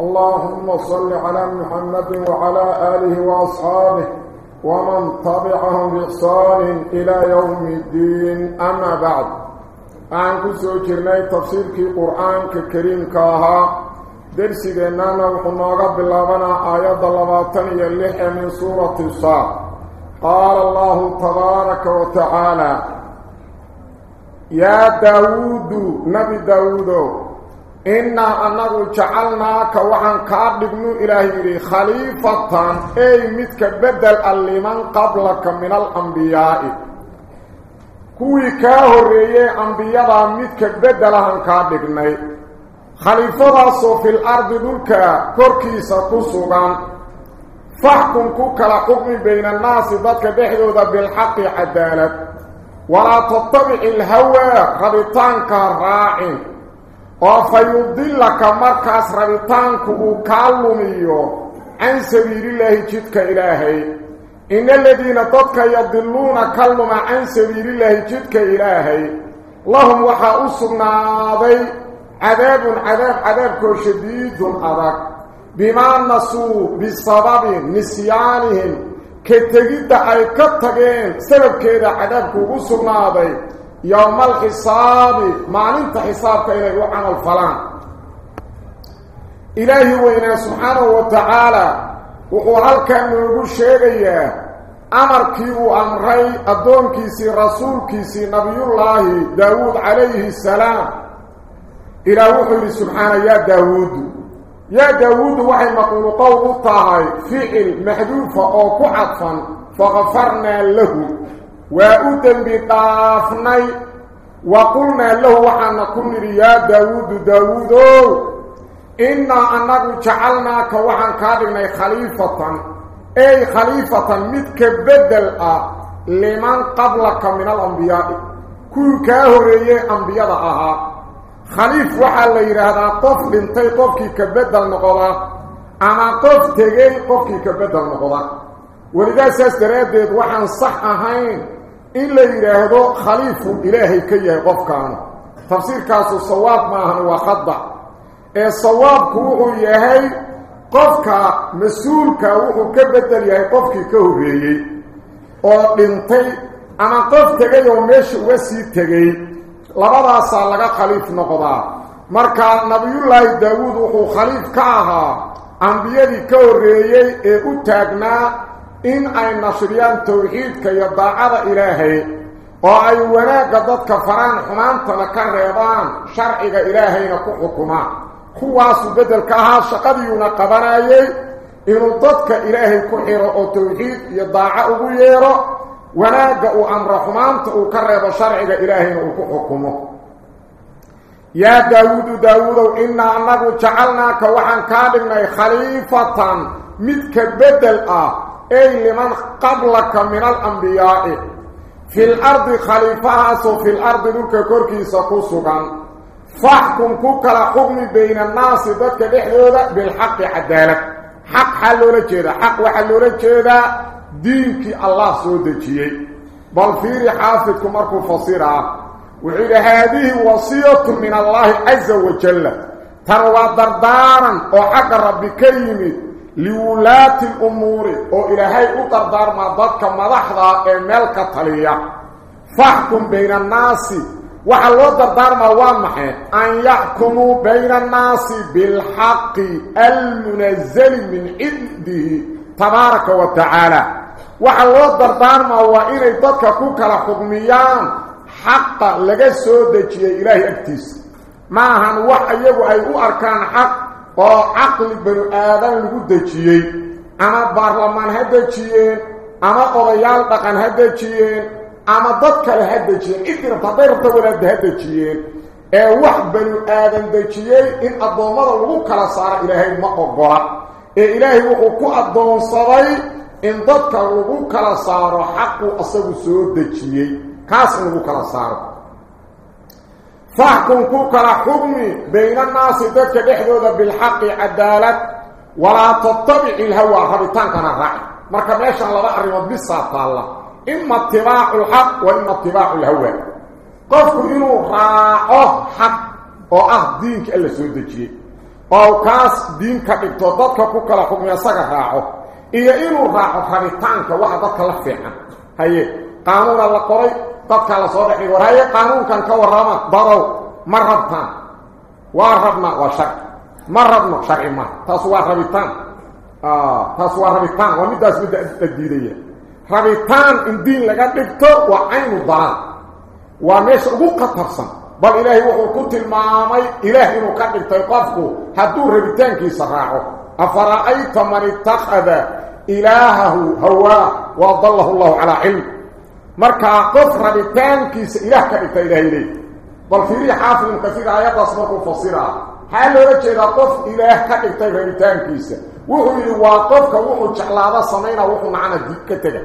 اللهم صل على محمد وعلى آله وأصحابه ومن تبعهم بإحسان إلى يوم الدين. أما بعد أن كسو جرني تفسير في قرآن الكريم كاها درسي جنانا وحنوغا باللابنا آيات اللباتن يلح من سورة الصاد قال الله تبارك وتعالى يا داود نبي داود إنا أنه جعلناك وعن كابدن إلهي خليفة أي متك بدل اللمن قبلك من الأنبياء كوي كاهرية أنبياء متك بدل عن كابدن خليفة في الأرض دلك كوركيسة تصغان فاحكم كوكلا حكم بين الناس ذاتك بحدود بالحق عدالة ولا تتبع الهوى وفيضلك مركز ربطانك كالميو عن سبيل الله جدك إلهي. إن الذين ضدك يضلون كلم عن سبيل الله جدك إلهي. لهم وحا أصرنا ذي عذاب عذاب عذاب شديد أذك بما نسوا بسبب نسيانهم. كتجد أي كتجين. سبب كذا عذابك أصرنا ذي يوم الحساب ما انت حسابك إليه وعن الفلان. إلهي وإنا سبحانه وتعالى وقوالك أنه يقول شيئا كيسي رسول كيسي نبي الله داود عليه السلام. إلى وحي سبحانه يا داود. يا داود وحي مقول قول طاهي فعل محذوفة أو كعطفا فغفرنا له. وأدن بطافني وقلنا له وحنا كن يا داود داود إنا أنك جعلناك وحن كادنا خليفة أي خليفة متك بدل لمن قبلك من الأنبياء. كل كاهرية أنبياء أها. خليف وحا ليرهدا قف لنتي قفكي كبدل نقضا. أما قف تغي قفكي كبدل نقضا. ولذا ساس درادد وحن صح أهين. إلا يرهدو خليف إلهي كيه قفكان تفسير كاسو الصواب معهن وخضع الصواب كوهو يهي قفك مسؤولك وحو كبدل يهي oo dhintay ama qof tagay oo meesha uga sii tegay labadaasaa laga khaliif noqdaa marka nabiyullaahi daawuud wuxuu khaliif ka ahaa ambiyadii ka horreeyey ee u taagnaa in ay nashriyaan tawxiidka iyo daacada ilaahay oo ay wanaagga dadka faraan xumaantana ka reebaan sharciga ilaahayna ku xukumaan kuwaasuu beddelka ahaa shaqadiiuna qabanayay inuu dadka ilaahay ku xiro oo tawxiid iyo daaco ugu yeero wanaagga uu amro xumaanta uu ka reebo sharciga ilaahayna uu ku xukumo yaa أي لمن قبلك من الأنبياء. في الأرض خليفها سو في الأرض دوك كوركي سقوصوكا فاحكم كوكلا حكمي بين الناس دوك بحيودة بالحق حدالك. حق حلونا كيدا حق وحلونا كيدا دينك الله سودكي بل في رحافكم أركو فصيرا. وعلى هذه وصية من الله عز وجل. تروى دردارا وحق ربك يميه لولات الأمور. أو إلى هي قدر ما ضك مدخدا املك تليا. فاحكم بين الناس. وحلو قدر ما وامح أن يحكموا بين الناس بالحق المنزل من عنده تبارك وتعالى. وحلو قدر ما وان يضك كل حكميان حق لغا سو دجيه إلهي أكتس. ما هن وحيغ أي أركان حق. Oo caqli banu aadan lagu dejiyey ama baarlamaan ha dejiyeen ama odayaal dhaqan ha dejiyeen ama dad kale ha dejiyeen cidii rabta hadday rabta ee wax banu aadan dejiyey in addoommada lagu kala saaro ilaahay ma ogola. Ee ilaahay wuxuu ku addoonsaday in dadka lagu kala saaro xaqu asagu soo dejiyey kaas lagu kala saaro فاحكم كوكلا حكمي بين الناس ذاتك دحدودا بالحق عدالة ولا تتبع الهوى ربطان كان الرعي مركا ميشان لبا أرمض بالساطة الله إما اتباع الحق وإما اتباع الهوى. قفكم إنه راعه حق أو أه دينك إلا سودجي أو كاس دينك إبتوضتك كوكلا حكمي يساق راعه إيا إنه راعه ربطانك وحدك لفعا هاي قانون الله قري dadka la soo dhexay waraaye qaanuunkan ka warrama dadow ma rabtaan waa rabna waa sharci ma rabno sharci ma taas waa rabitaan taas waa rabitaan waa midaas midda la diidaya rabitaan in diin laga dhigto waa caynu dalaal waa meesha ugu khatarsan bal ilaahay wuxuu ku tilmaamay ilaah inuu ka dhigtay qofku hadduu rabitaankiisa raaco afara'ayta man ittakhada ilaahahu hawaa wa adallahu allahu calaa cilm markaa qof rabitaankiisa ilaah ka dhigta ilaahay leey bal fiiri xaafid kasiir aayadaas markuu fasiraa maxaa loola jeedaa qof ilaah ka dhigtay rabitaankiisa wuxuu yidhi waa qofka wuxuu jeclaada samaynaa wuxuu nacana ka tega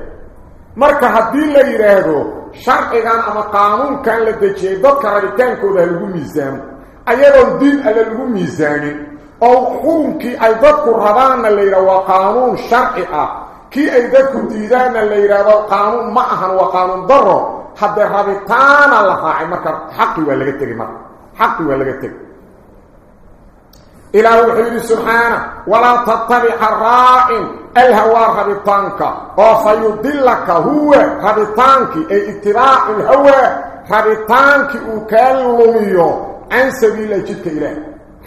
marka haddii la yidhaahdo sharcigan ama qaanuunkan la dejiyey dadka rabitaankooda ha lagu miisaamo ayadoon diin alle lagu miisaanin oo xukunkii ay dadku rabaanna la yidhaha waa qaanuun sharci ah la yidhaahdo qaanuun ma ahan waa qaanuun daro haddee rabitaana la raacay marka xaqi waa laga tegey marka xaqi waa laga tegey إلى وحيد سبحانه ولا تتبع الرائن الهوى ربطانك وفيضلك هو ربطانك أي اتباع الهوى ربطانك أكلميو عن سبيل جدك إله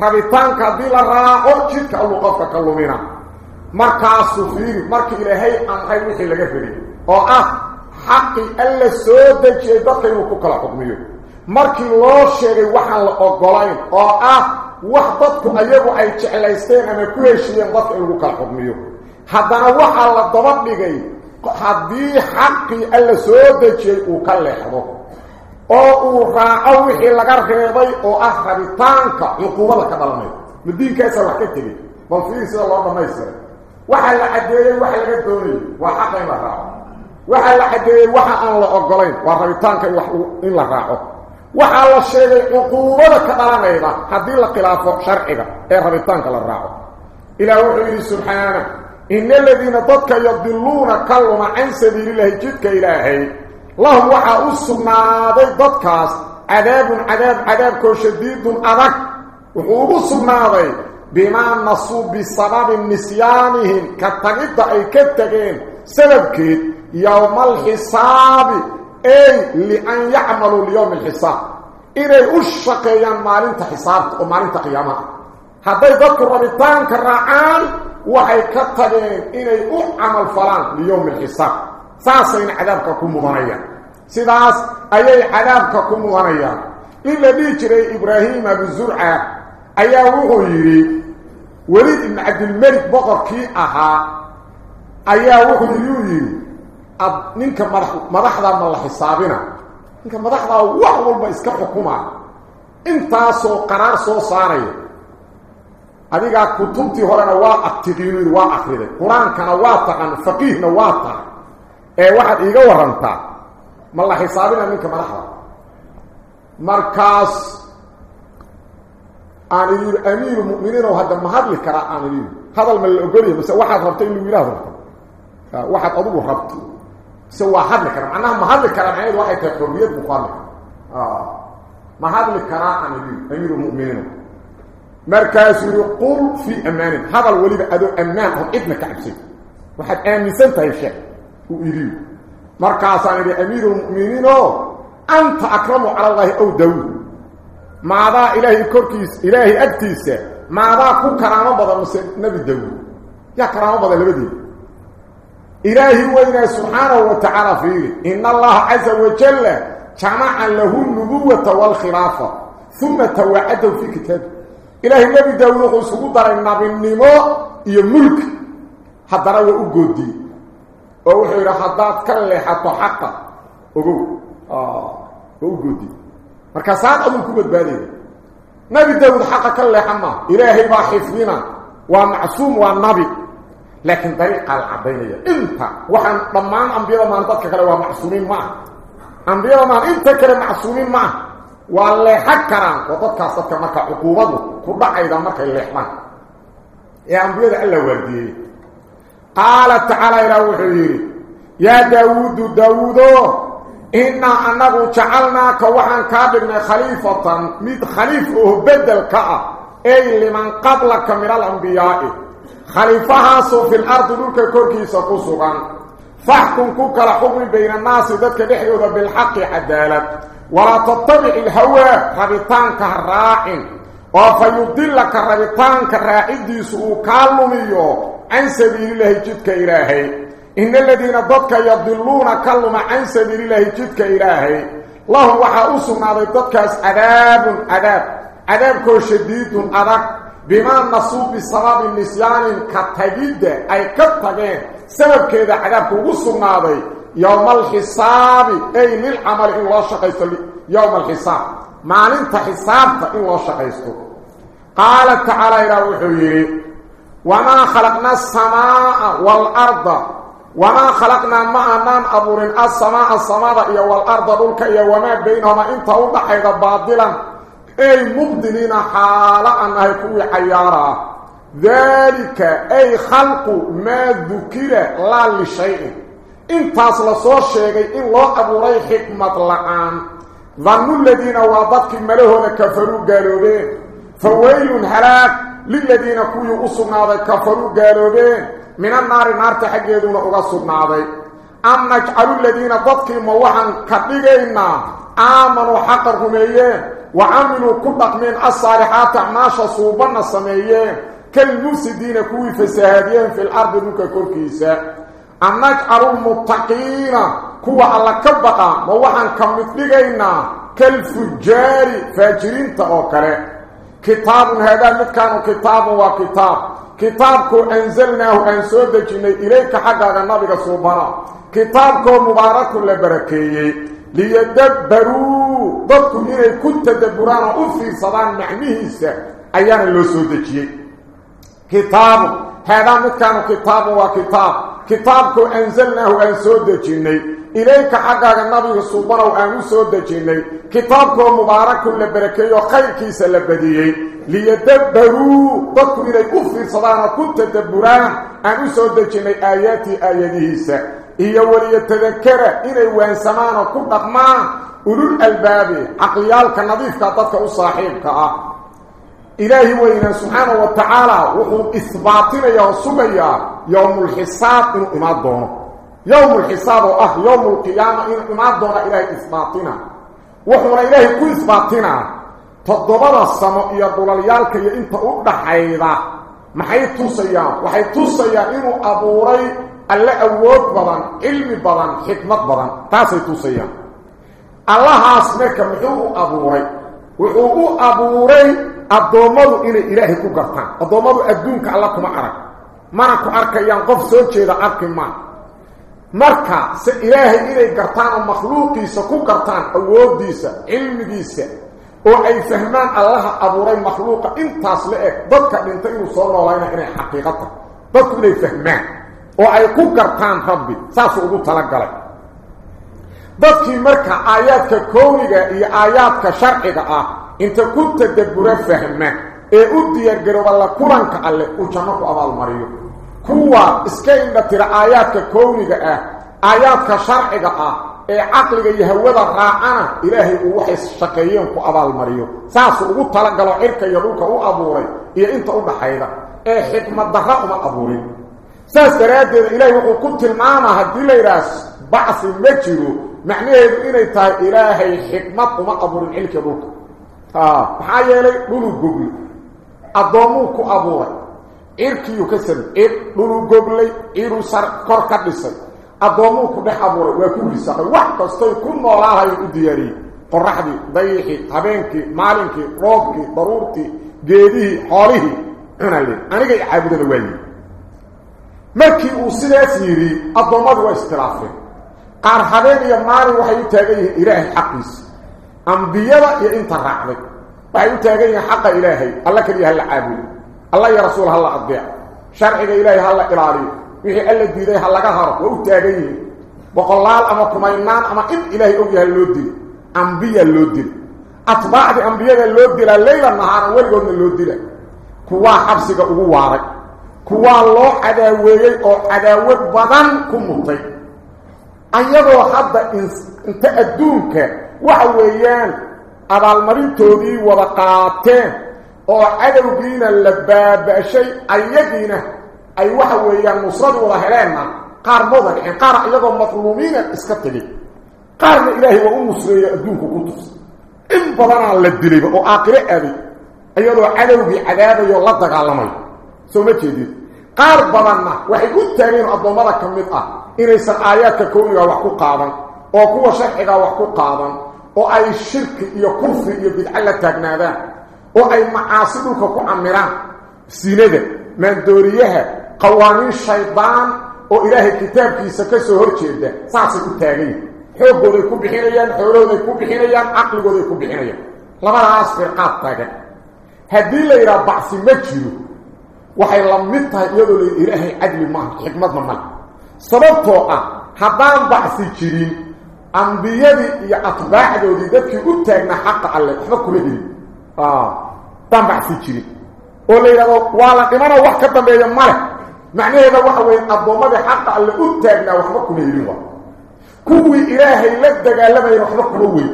ربطانك دي لراء جدك markaasu fiiri markii ilaahay amray wixii laga rabay oo ah xaqii alla soo dejiyay dadka inuu ku kala xukmiyo. Markii loo sheegay waxaan la ogolayn oo ah wax dadku ayagu ay jeclaysteen ama ku heshiiyeen dadka in lagu kala xukmiyo. Haddana waxaa la daba dhigay haddii xaqii alla soo dejiyey uu ka leexdo oo uu raaco wixii laga reebay oo ah rabitaanka cuquubada ka dhalanay madiinkaasaa wax ka tegay bal fiir sida loo dhammaystiray. Waxaa la caddeeyey waxa laga doonayay waa xaqa in la raaco waxaa la caddeeyey waxa aan la ogolayn waa rabitaanka in la raaco waxaa la sheegay cuquubada ka dhalanayda haddii la khilaafo sharciga ee rabitaanka la raaco ilaah wuxuu yidhi subxaana ina aladiina dadka yadiluuna ka luma can sabiililahi jidka ilaahay lahum waxaa u sugnaaday dadkaas cadaabun cadaab cadaabkoo shadiidun adag wuxuu ugu sugnaaday nasuu bisababi nisyaanihim ka tagidda ay ka tegeen sababkeed yowma alxisaabi أي لأن يعملوا اليوم الحساب. إني أشقيا مالين حساب ومالين قيامة هذا يذكر ربطان كالرعان وحي كتبين إني أعمل فلان ليوم الحساب. ساسين عذابك كم مغنيا سيداس أي عذابك كم مغنيا إلا بيجري إبراهيم بالزرعة أي وغيري وليد بن عبد الملك بقر كي أها أي وغيري ninka madaxda ma la xisaabina ninka madaxda wax walba iska xukuma intaasoo qaraar soo saaraya adigaa kutubtii horena waa aqtiqiinu waa akriday qur-aankana waa taqan faqiihna waa tahay ee waxaad iiga warantaa ma la xisaabina ninka madaxda markaas aan idin amiiru muminiin oo hadda ma hadli karaa aan idin hadal ma la ogolaya mase waxaad rabto? In lagu yidhahdo rabto? Waxaad adigu rabto سوى حدل كرام معناها ما حدل كرام عيد واحد كحرية مخالف آه ما حدل كرام عن أمير المؤمنين مركز يقول في أمان هذا الوليد أدو أمان هم ابن كعبسي واحد آمن سنة الشيء وإريو مركز عن أمير المؤمنين أنت أكرم على الله أو داود ماذا إلهي كوركيس إلهي أكتيس ماذا كو كرامة بضا نبي داود؟ يا كرامة بضا لبدي. إلهي وإنا سبحانه وتعالى فيه؟ إن الله عز وجل جمع له النبوة والخلافة ثم توعده في كتابه إلهي النبي داود سقطر النبي النمو يملك حتى رأى أقودي. ووحي حداد كله حتى حقا. أقول آه. أقودي markaasaad aduu ku badbaadaya nabi daawud xaqa ka leexan maa ilaahay baa xifdina waa macsuum waa nabi laakiin dariiqaa la caddaynaya inta waxaan dhammaan ambiyada maan dadka kale waa macsuumiin ma ah ambiyada maan inta kale macsuumiin ma ah waa leexan karaan oo dadkaas dadka marka cuquubadu ku dhacayda markay leexdaan ee ambiyada alla waardiyey qaala tacaala ilaa wuxuu yidhi yaa daawuudu daawuudo إننا أنه جعلناك وحن كابرنا خليفة من خليفة بدل كأ أي لمن قبلك من الأنبياء. خليفها سوف في الأرض دولك كوركي سقسوغا فاحكم كوك لحكم بين الناس ذاتك نحيوذ بالحق عدالت ولا تطبع الهواء يبدل لك وفيدلك ربطانك الرائدي سوء كالوميو عن سبيل الله جدك إلهي. إن الذين ضدك يضلون كلما عن سبيل الله جدك إلهي. الله وحاوصنا ضدك آداب آداب أذاب شديد أذاب بما نصوب بسبب النسيان كتجد أي كتجد سبب كذا أذاب وصنا ضي يوم الحساب. أي من عمل الله شخيص يوم الحساب. معنى انت حساب الله شخيص قال تعالى إلى الحبيب وما خلقنا السماء والأرض وما خلقنا ما نان ابور السماء السماء يا والأرض ذلك يا وما بينهما إنت وضحيت باطلا. أي مبدلين حالا أن هيكو حيارا. ذلك أي خلق ما ذكر لا لشيء. ان أصل سو شيغي إن لو ابور حكمة لعان. ظن الذين وابط ملهم كفروا قالوا فويل هلاك. Abuuray xikmad la-aan dannu ladiina waa dadkii malahooda kafaruu gaaloobeen fa weylun halaag liladiina kuwii u sugnaaday kafaruu gaaloobeen min annaari naarta xaggeeduna uga sugnaaday am najcalu ladiina dadkii ma waxaan ka dhigaynaa aamanuu xaqa rumeeyeen wa camiluu ku dhaqmeen asaalixaati acmaasha suubanna sameeyeen kalmufsidiina كتاب هذا مد كتاب وكتاب. كتابك أنزلناه انسودجنا إليك حقا النبي صبرا كتابك مبارك لبركية. ليدبروا ضدكم إليه كنت تدبران أفي صدان محميه إسا أيان اللسودة إيه. كتاب. هذا مكان كتاب وكتاب. Suubanow aan u soo dejinnay kitaabkoo mubaarakun la barakeeyo khayrkiisa la badiyey liyadabbaruu dadku inay u fiirsadaan oo ku tadabburaan aan u soo dejinnay aayaatii aayadihiisa iyo waliyatadakara inay waansamaan oo ku dhaqmaan ulul albaabi caqliyaalka nadiifka dadka u saaxiibka ah إلهي وإنا سبحانه وتعالى وحن يا يوصبيا يوم الحساب إن أمادونا يوم الحساب أه يوم القيامة إن أمادونا إلهي إثباطنا وحن إلهي كو إثباطنا تضبض السماء يا ضلاليالك يا إنت أبدأ حيدا. ما حيث تسيا وحيث تسيا إنو أبوري ألا أود بضا علم بضا حكمة بضا تاسي تسيا الله أسمك محو أبوري. وحو أبوري addoommadu inay ilaahay ku gartaan. Addoommadu adduunka alla kuma arag. Mana ku arkayaan qof soo jeeda arki maa marka se ilaahay inay gartaan oo makhluuqiisa ku gartaan awooddiisa cilmigiisa oo ay fahmaan allaha abuuray makhluuqa intaas la eg dadka dhintay inuu soo noolayna inay xaqiiqata. Dadku inay fahmaan oo ay ku gartaan rabbi saasuu ugu talagalay. Dadkii marka aayaadka kowniga iyo aayaadka sharciga ah انت كنت تدبر فهمه اي اوديار غرو الله قرانك الله أو جنك اول مريو كوا اسكين بتر اياتك كونيك آه اياتك شرعك آه اي عقلك يهودا راعنا الهي أو وحي شقيين كو اول مريو ساس أو تلا غلو عرك يدوك أو ابوري اي انت أو دخايدا اي حكمه دخا أو ابوري ساس تراد الهي أو كنت المعنى هدي لي راس بعث المجرو معنى ان انت الهي حكمه ما ابوري الهي maxaa yeelay dhulu goglay. Addoommuu ku abuuray. Cirkiiyuu ka samey cir dhulu goglay ciruu sar kor ka dhisay. Addoommuu ku dhex abuuray. Waa ku risaqay wax kastoy ku noolaahayo u diyaariyey. Qoraxdii dayixii habeenkii maalinkii roobkii daruurtii geedihii xoolihii cunale aniga i caabudada waayi markii uu sidaas yidhi addoommadu waa iskhilaafeen qaar habeen iyo maalin waxay u taagan yihiin ilaahay xaqiisa yihiin xaqa ilaahay alla kaliya hala caabudo alla iyo rasuul hala adeec sharciga ilaahay hala ilaaliyo wixii alla diiday ha laga haro waa u taagan yihiin boqolaal ama kumaynaan ama in ilaahay og yahay loo dilo ambiya loo dilo atbaacdii ambiyada loo dilaa leyla nahaaran weligoodna loo dila kuwaa xabsiga ugu waaray kuwaa loo cadaaweeyey oo cadaawad badan ku mutay ayagoo hadda inta adduunka waxa weeyaan abaalmarintoodii wada qaateen oo cadowgiina la baaba'shay ayagiina ay waxa weeyaan nusradii wada heleenna qaar mooda dhicin qaar iyagoo madluumiina iska tegay qaarna ilaahay waa u nusreeyo adduunku ku tusa in badanaa la dilayba oo aaqilo aaday iyadoo cadowgii cadaabayo la dagaalamayo soo ma jeedid qaar badanna waxay u taageen addoommada ka mid ah inaysan aayaadka kowniga wax ku qaadan oo kuwa sharciga wax ku qaadan oo ay shirki iyo kufri iyo bidco la taagnaadaan oo ay macaasi dhulka ku camiraan sinada maandooriyaha qawaaniin shaydaan oo ilaahay kitaabkiisa ka soo hor jeeda saasay u taagan yihiin xooggooday ku bixinayaan xoolahooday ku bixinayaan caqligooday ku bixinayaan. Labadaas firqaad taagan. Haddii la yidhaha bacsi ma jiro waxay la mid tahay iyadoo la ilaahay cadli maaha xikmadna male sababtoo ah haddaan bacsi jirin ambiyadii iyo atbaacdoodii dadkii u taagnaa xaqa alle waxba kula helin. Haddaan bacsi jirin oo la yidhahdo waa la dhimanoo wax ka dambeeya male macnaheeda waxa weeye addoommadii xaqa alle u taagnaa waxba kuma helin wa kuwii ilaahay la dagaalamayna waxba kuma weyn.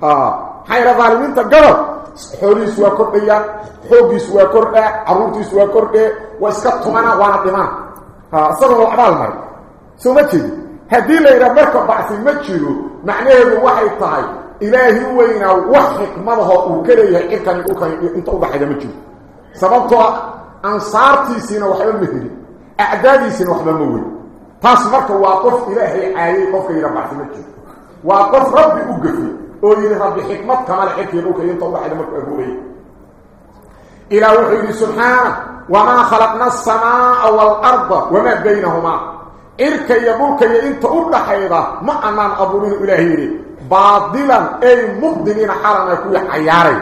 Maxaa yidha daalimiinta gabal xoolihiisu waa kordhayaan xooggiisu waa kordhaa carruurtiisu waa kordhee waa iska tumana waana dhimana. Isagoo la abaal mari soo ma jeedi هدي ليرا مركب بعثي مجيرو معناه الوحي الطعي إلهي وين وحك مره وكليه إنت أنت أبا حدا مجيرو أنصارتي سينا وحبا مهدي أعدادي سينا وحبا موي تاس مركب واقف إلهي عالي قفك إلى بعثي مجيرو واقف ربي أقفي أولي ربي حكمة كما حكي روك إنت أبا حدا مجيرو إلى وحيدي سبحانه وما خلقنا السماء والأرض وما بينهما. إركا يبوكا يأنت أرنا حيضا ما أنان أبونين إلهيري باطلا أي مبدلين حرم يكون حياري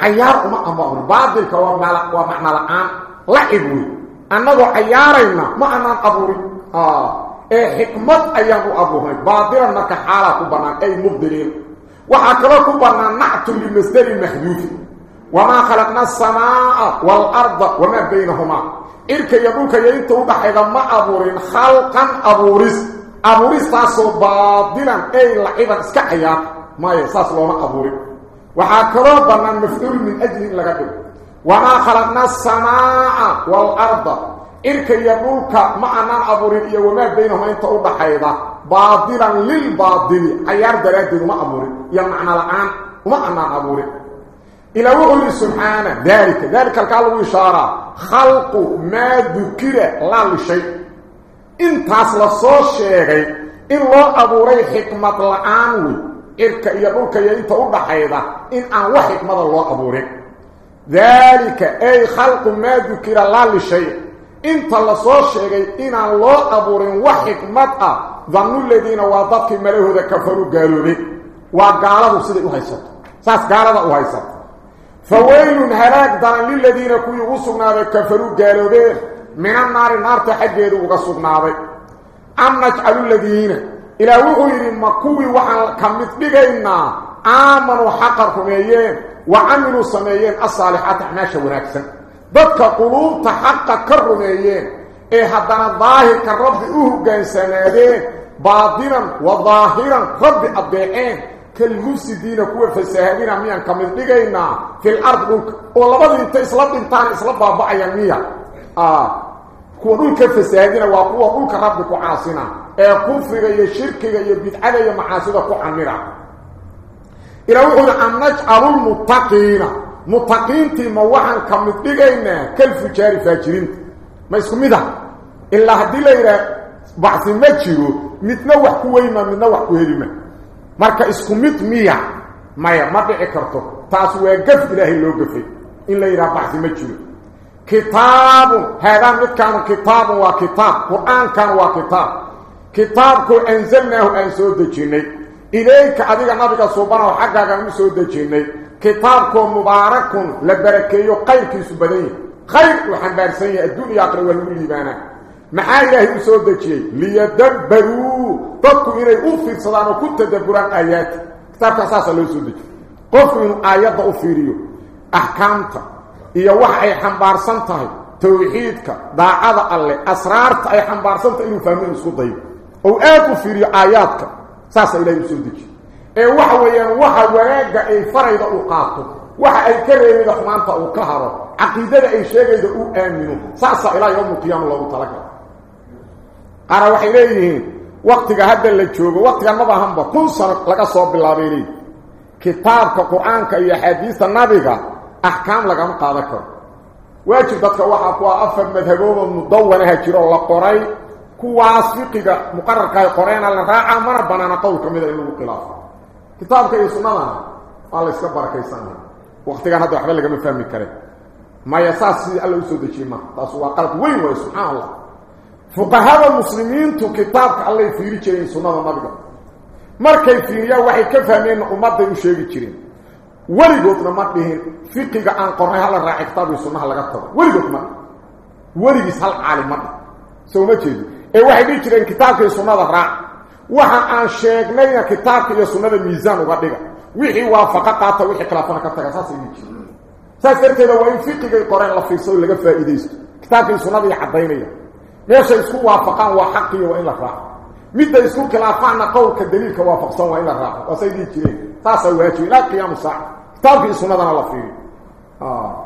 حيار ما أمامون باطل كواب معنا الآن لعبوي. أنه حيارينا ما أنان أبونين آه. أي حكمة أيام أبوهن باطلا نكا حالا كبانا أي مبدلين. وحكرا كبانا نعت لمسدر المخيوف وما خلقنا السماء والأرض وما بينهما. إرك يدوك يدوك بحيدا ما أبورين خلقا أبوريس. أبوريس تاسو بابدلا أي لعبا إسكحيا. ما يساس لونا أبوري. وحاكروا برنا المفئول من أجل لغته وما خلقنا السماء والأرض. إرك يدوك معنا أبورين إيا وما بينهما ينتقوا بحيدا بابدلا للبابدلي أيار درادل ما أبوري. يمعنا الآن ومعنا أبوري. إلى وقل سبحانه. ذلك ذلك الكلام إشارة. خلق ما ذكر لا لشيء. إن تصل الصوشيغي إن الله أبو ري حكمة الآنوي إركا يقولك ينت أبا حيدا. إن أنوى حكمة الله أبو ري ذلك أي خلق ما ذكر لا لشيء. إن تصل الصوشيغي إن الله أبو ري وحكمة ظنوا الذين وضبك مليه ذا كفروا قالوا لي. وقالوا سيدي أهيسط ساس قالوا أهيسط فويل هلاك دان للذين كوي وسقنا كفروا قالوا به من النار النار تحجيد وقصقنا به أم نجعل الذين؟ إلى وغير مكوي وحن كمت بغينا. آمنوا حقركم ايين وعملوا سميين الصالحات احناشا ونكسا ضدك قلوب تحقق كرميين. إيه هدنا الظاهر كالرب أوه قان سنادين باطنا وظاهرا رب أبدعين كالمفسدين كوا فساهدين ميان كمن دغينا في الأرض دولك ولبد انت إسلام انتان إسلام بابا ميا آه. كوا دولك فساهدين وا كوا دولك رب كو عاصنا اي كفر يا شرك يا بدعة يا معاصي كو عمرا إلى وحنا أن نجعل المتقين. متقين تي موحن كمن دغينا كالفجار فاجرين. ما اسمه إلا هدي ليرة بعث ما جيرو متنا wax ku weyma marka isku mid miya maya ma dhici karto taas waa gaf ilaahay loo gafay in la yidhaha baxsi ma jiro kitaabun haadaa midkaanu kitaabun waa kitaab qur-aankan waa kitaab kitaabku anzalnaahu aan soo dejinnay ilayka adiga nabiga suubanahu xaggaaga u soo dejinay kitaabkoo mubaarakun la barakeeyo qayrkiisu badan yahay khayr uu xambaarsan yahay adduunya aakhira waa lagu liibaanaa maxaa ilaahay u soo dejiyey liyadabbaruu dadku inay u fiirsadaan oo ku tadabburaan aayaadka kitaabkaa saasaa loo soo dejiyey qofku inuu aayadda u fiiriyo axkaamta iyo waxa ay xambaarsan tahay tawxiidka daacada alle asraarta ay xambaarsan tahay inuu fahmo isku dayo oo aad u fiiriyo aayaadka saasaa ilaahay u soo dejiyey ee waxa weeyaan waxa wanaagga ay farayda u qaato waxa ay ka reebayda xumaanta uu ka haro caqiidada ay sheegayda uu aamino saasaa ilaa yowma alqiyaama loogu talagala qaara waxay leeyihiin waktiga hadda la joogo waktigan maba ahanba kun sano laga soo bilaabay leeyihi kitaabka qur-aanka iyo axaadiista nabiga axkaam lagama qaadan karo waajib dadka waxaa ku ah afar madhaboodo mudawanaha jiro la qoray kuwaas fiqiga muqararka ay qoreena la raacaa mana banaana qowl ka mida in lagu khilaafo kitaabka iyo sunnadana waa la iska barakaysanaya waktigan hadda waxba lagama fahmi karen maya saas sidii alla usoo dejiyey marka taas waa qalad weyn waay subxaan allah ka fahmeen ummadday u sheegi jireen weligoodna ma dhihin fiqiga aan qornay hala raaci kitaab iyo sunnaha laga tago weligood ma weligiis hal caalim ma dhih soo ma jeedi ee waxay dhihi jireen kitaabka iyo sunnada raac waxa aan sheegnayna kitaabka iyo sunnada miisaan uga dhiga wixii waafaqa qaata wixii khilaafana ka taga saasay dhihi jireen saas darteeda waa in fiqigay qoreen la fiirsado laga faa'iidaysto kitaabka iyo sunnada iyo caddaynaya ليش يسكوا وافقان وحقي وإن الرأى مدى يسكوا كلافان قولك الدليل كوافقصان وإن الرأى وسيدي كريم تاسوا هاتوا إلى قيام الساعة كتاب في السنة الله فيه آه.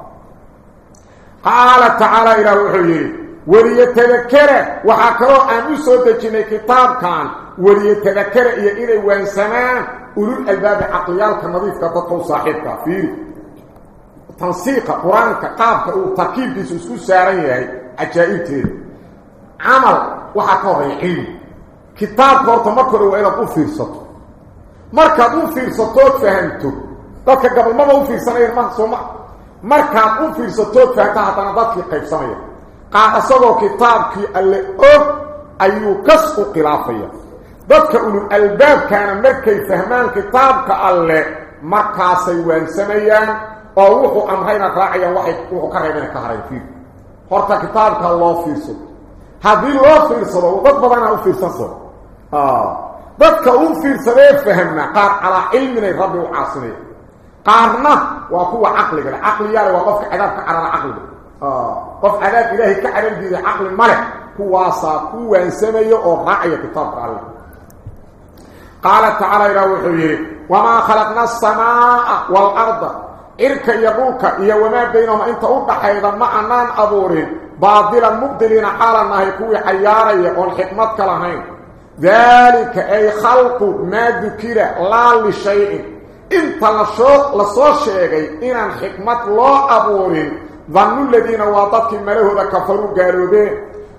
قال تعالى إلى الوحيين وليا تذكرة وحاكروا أميسوا دجيني كتاب كان وليا تذكرة إلي وانسانان أولو الألباب عقليال كمضيف كتطو صاحبك فيه تنسيق قرآنك قابك وتركيب بسوسكو سارين يعني أجائب تريد عمل وحقه يحيي كتاب قرط مكره وإلى قفير سطو مركة قفير سطو تفهمتو لكن قبل ما قفير سنعي المحصومة مركة قفير سطو تفهمتو حتى نضطي قيب سنعي قاعد صدو كتاب كي قال لي اوه أيو كسقو قلافية. دكا قلو الباب كان مركة يفهمان كتاب قال لي مركة سيوان سنعي ووحو امهينك راعيا واحد وحو كرهي منك هرين فيه. هرطة كتاب قال الله فيه سطو هذه لو في صبوا قد بدانا في صبوا آه بدك اون في صبيف فهمنا قال على علم الرب العاصي قارنا وقوع عقلك العقل يا وقف عذابك على العقل آه قف عذاب الهي كعلم دي عقل الملك هو ساقو انسميه أو رايه قال تعالى روحيه وما خلقنا السماء والارض إركا يبوكا إيا وما بينهما إنتا أبحا إذا معنا أبورين باطلا مبدلين حالا ما يكون حيارا يقول حكمتك لهين ذلك أي خلق ما ذكر لا لشيء. إنت لصوت شيء إن الحكمة لا أبوري. ظنوا الذين واطفك ملوه ذا كفروا قالوا به.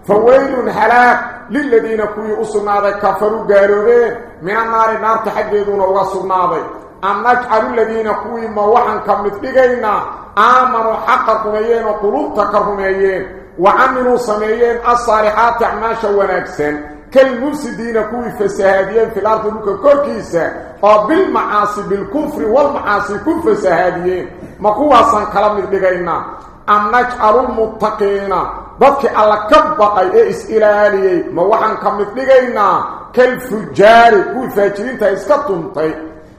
فويل هلاك للذين كوي أصنع ذا كفروا قالوا به. من النار النار تحجدون الله صنع ذا. أن نجعل الذين كوي موحا كمثل قينا آمنوا حقا كميين وقلوب تكرميين camiluu sameeyeen alsaalixaati acmaasha wanaagsan كالمفسدين كوي فسهاديين في الأرض لك كوركيسا أو بالمعاصي بالكفر والمعاصي كف فسهاديين. ما أصلا كلام لغينا أم نجعل المتقين. ضدك على كبقى إيس إلالي ما وحن كمت لغينا كالفجار كوي فاجرين تايسكتهم طي.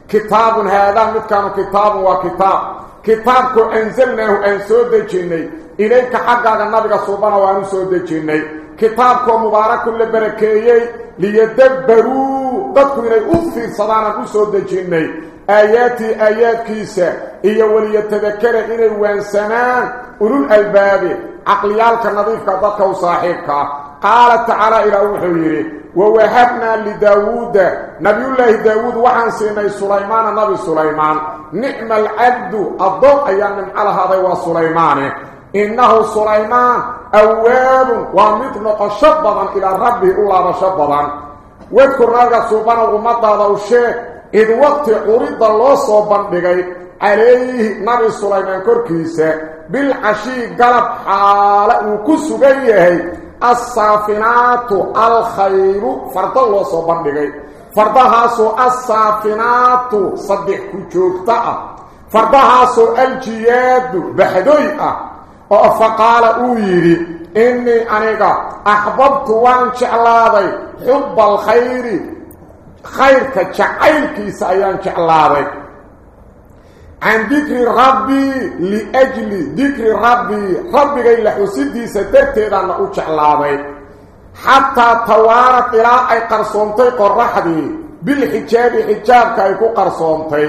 كتاب هذا متكان كتاب وكتاب. كتابك أنزلناه أنسود جيني إليك حقا النبي صوبنا وأنسود جيني. كتابك مبارك لبركيي ليدبروا ضدكم إلي. أفر صدانا أسود جيني. آياتي آيات كيسا إيا وليتذكر إلي وانسمان أولو الألباب. عقليالك النظيفك ضدك وصاحبك. قال تعالى إلى أوحيري ووهبنا لداود. نبي الله داود وحن سيني سليمان نبي سليمان. نعم العبد الضوء أيام من على هذا وسليمان إنه سليمان أواب ومثل شبضا إلى ربه الله شبضا واذكر نالك سبحانه ومضى ذو الشيء؟ إذ وقت أريد الله صوبا بغي عليه نبي سليمان كركيسة بالعشي قلب حالة وكسو جيه الصافنات الخير. فرط الله صوبا بغي assaafinaatu saddex ku joogta ah fardahaasoo aljiyaadu baxdoy ah aniga axbabtu waan jeclaaday xubba alkhayri khayrka jacaylkiisa ayaan jeclaaday can dikri rabbii liajli dikri rabbii rabbigay la xusidiisa darteedaana u jeclaaday xataa tawaarad ilaa ay qarsoontay qoraxdii bilxijaabi xijaabka ay ku qarsoontay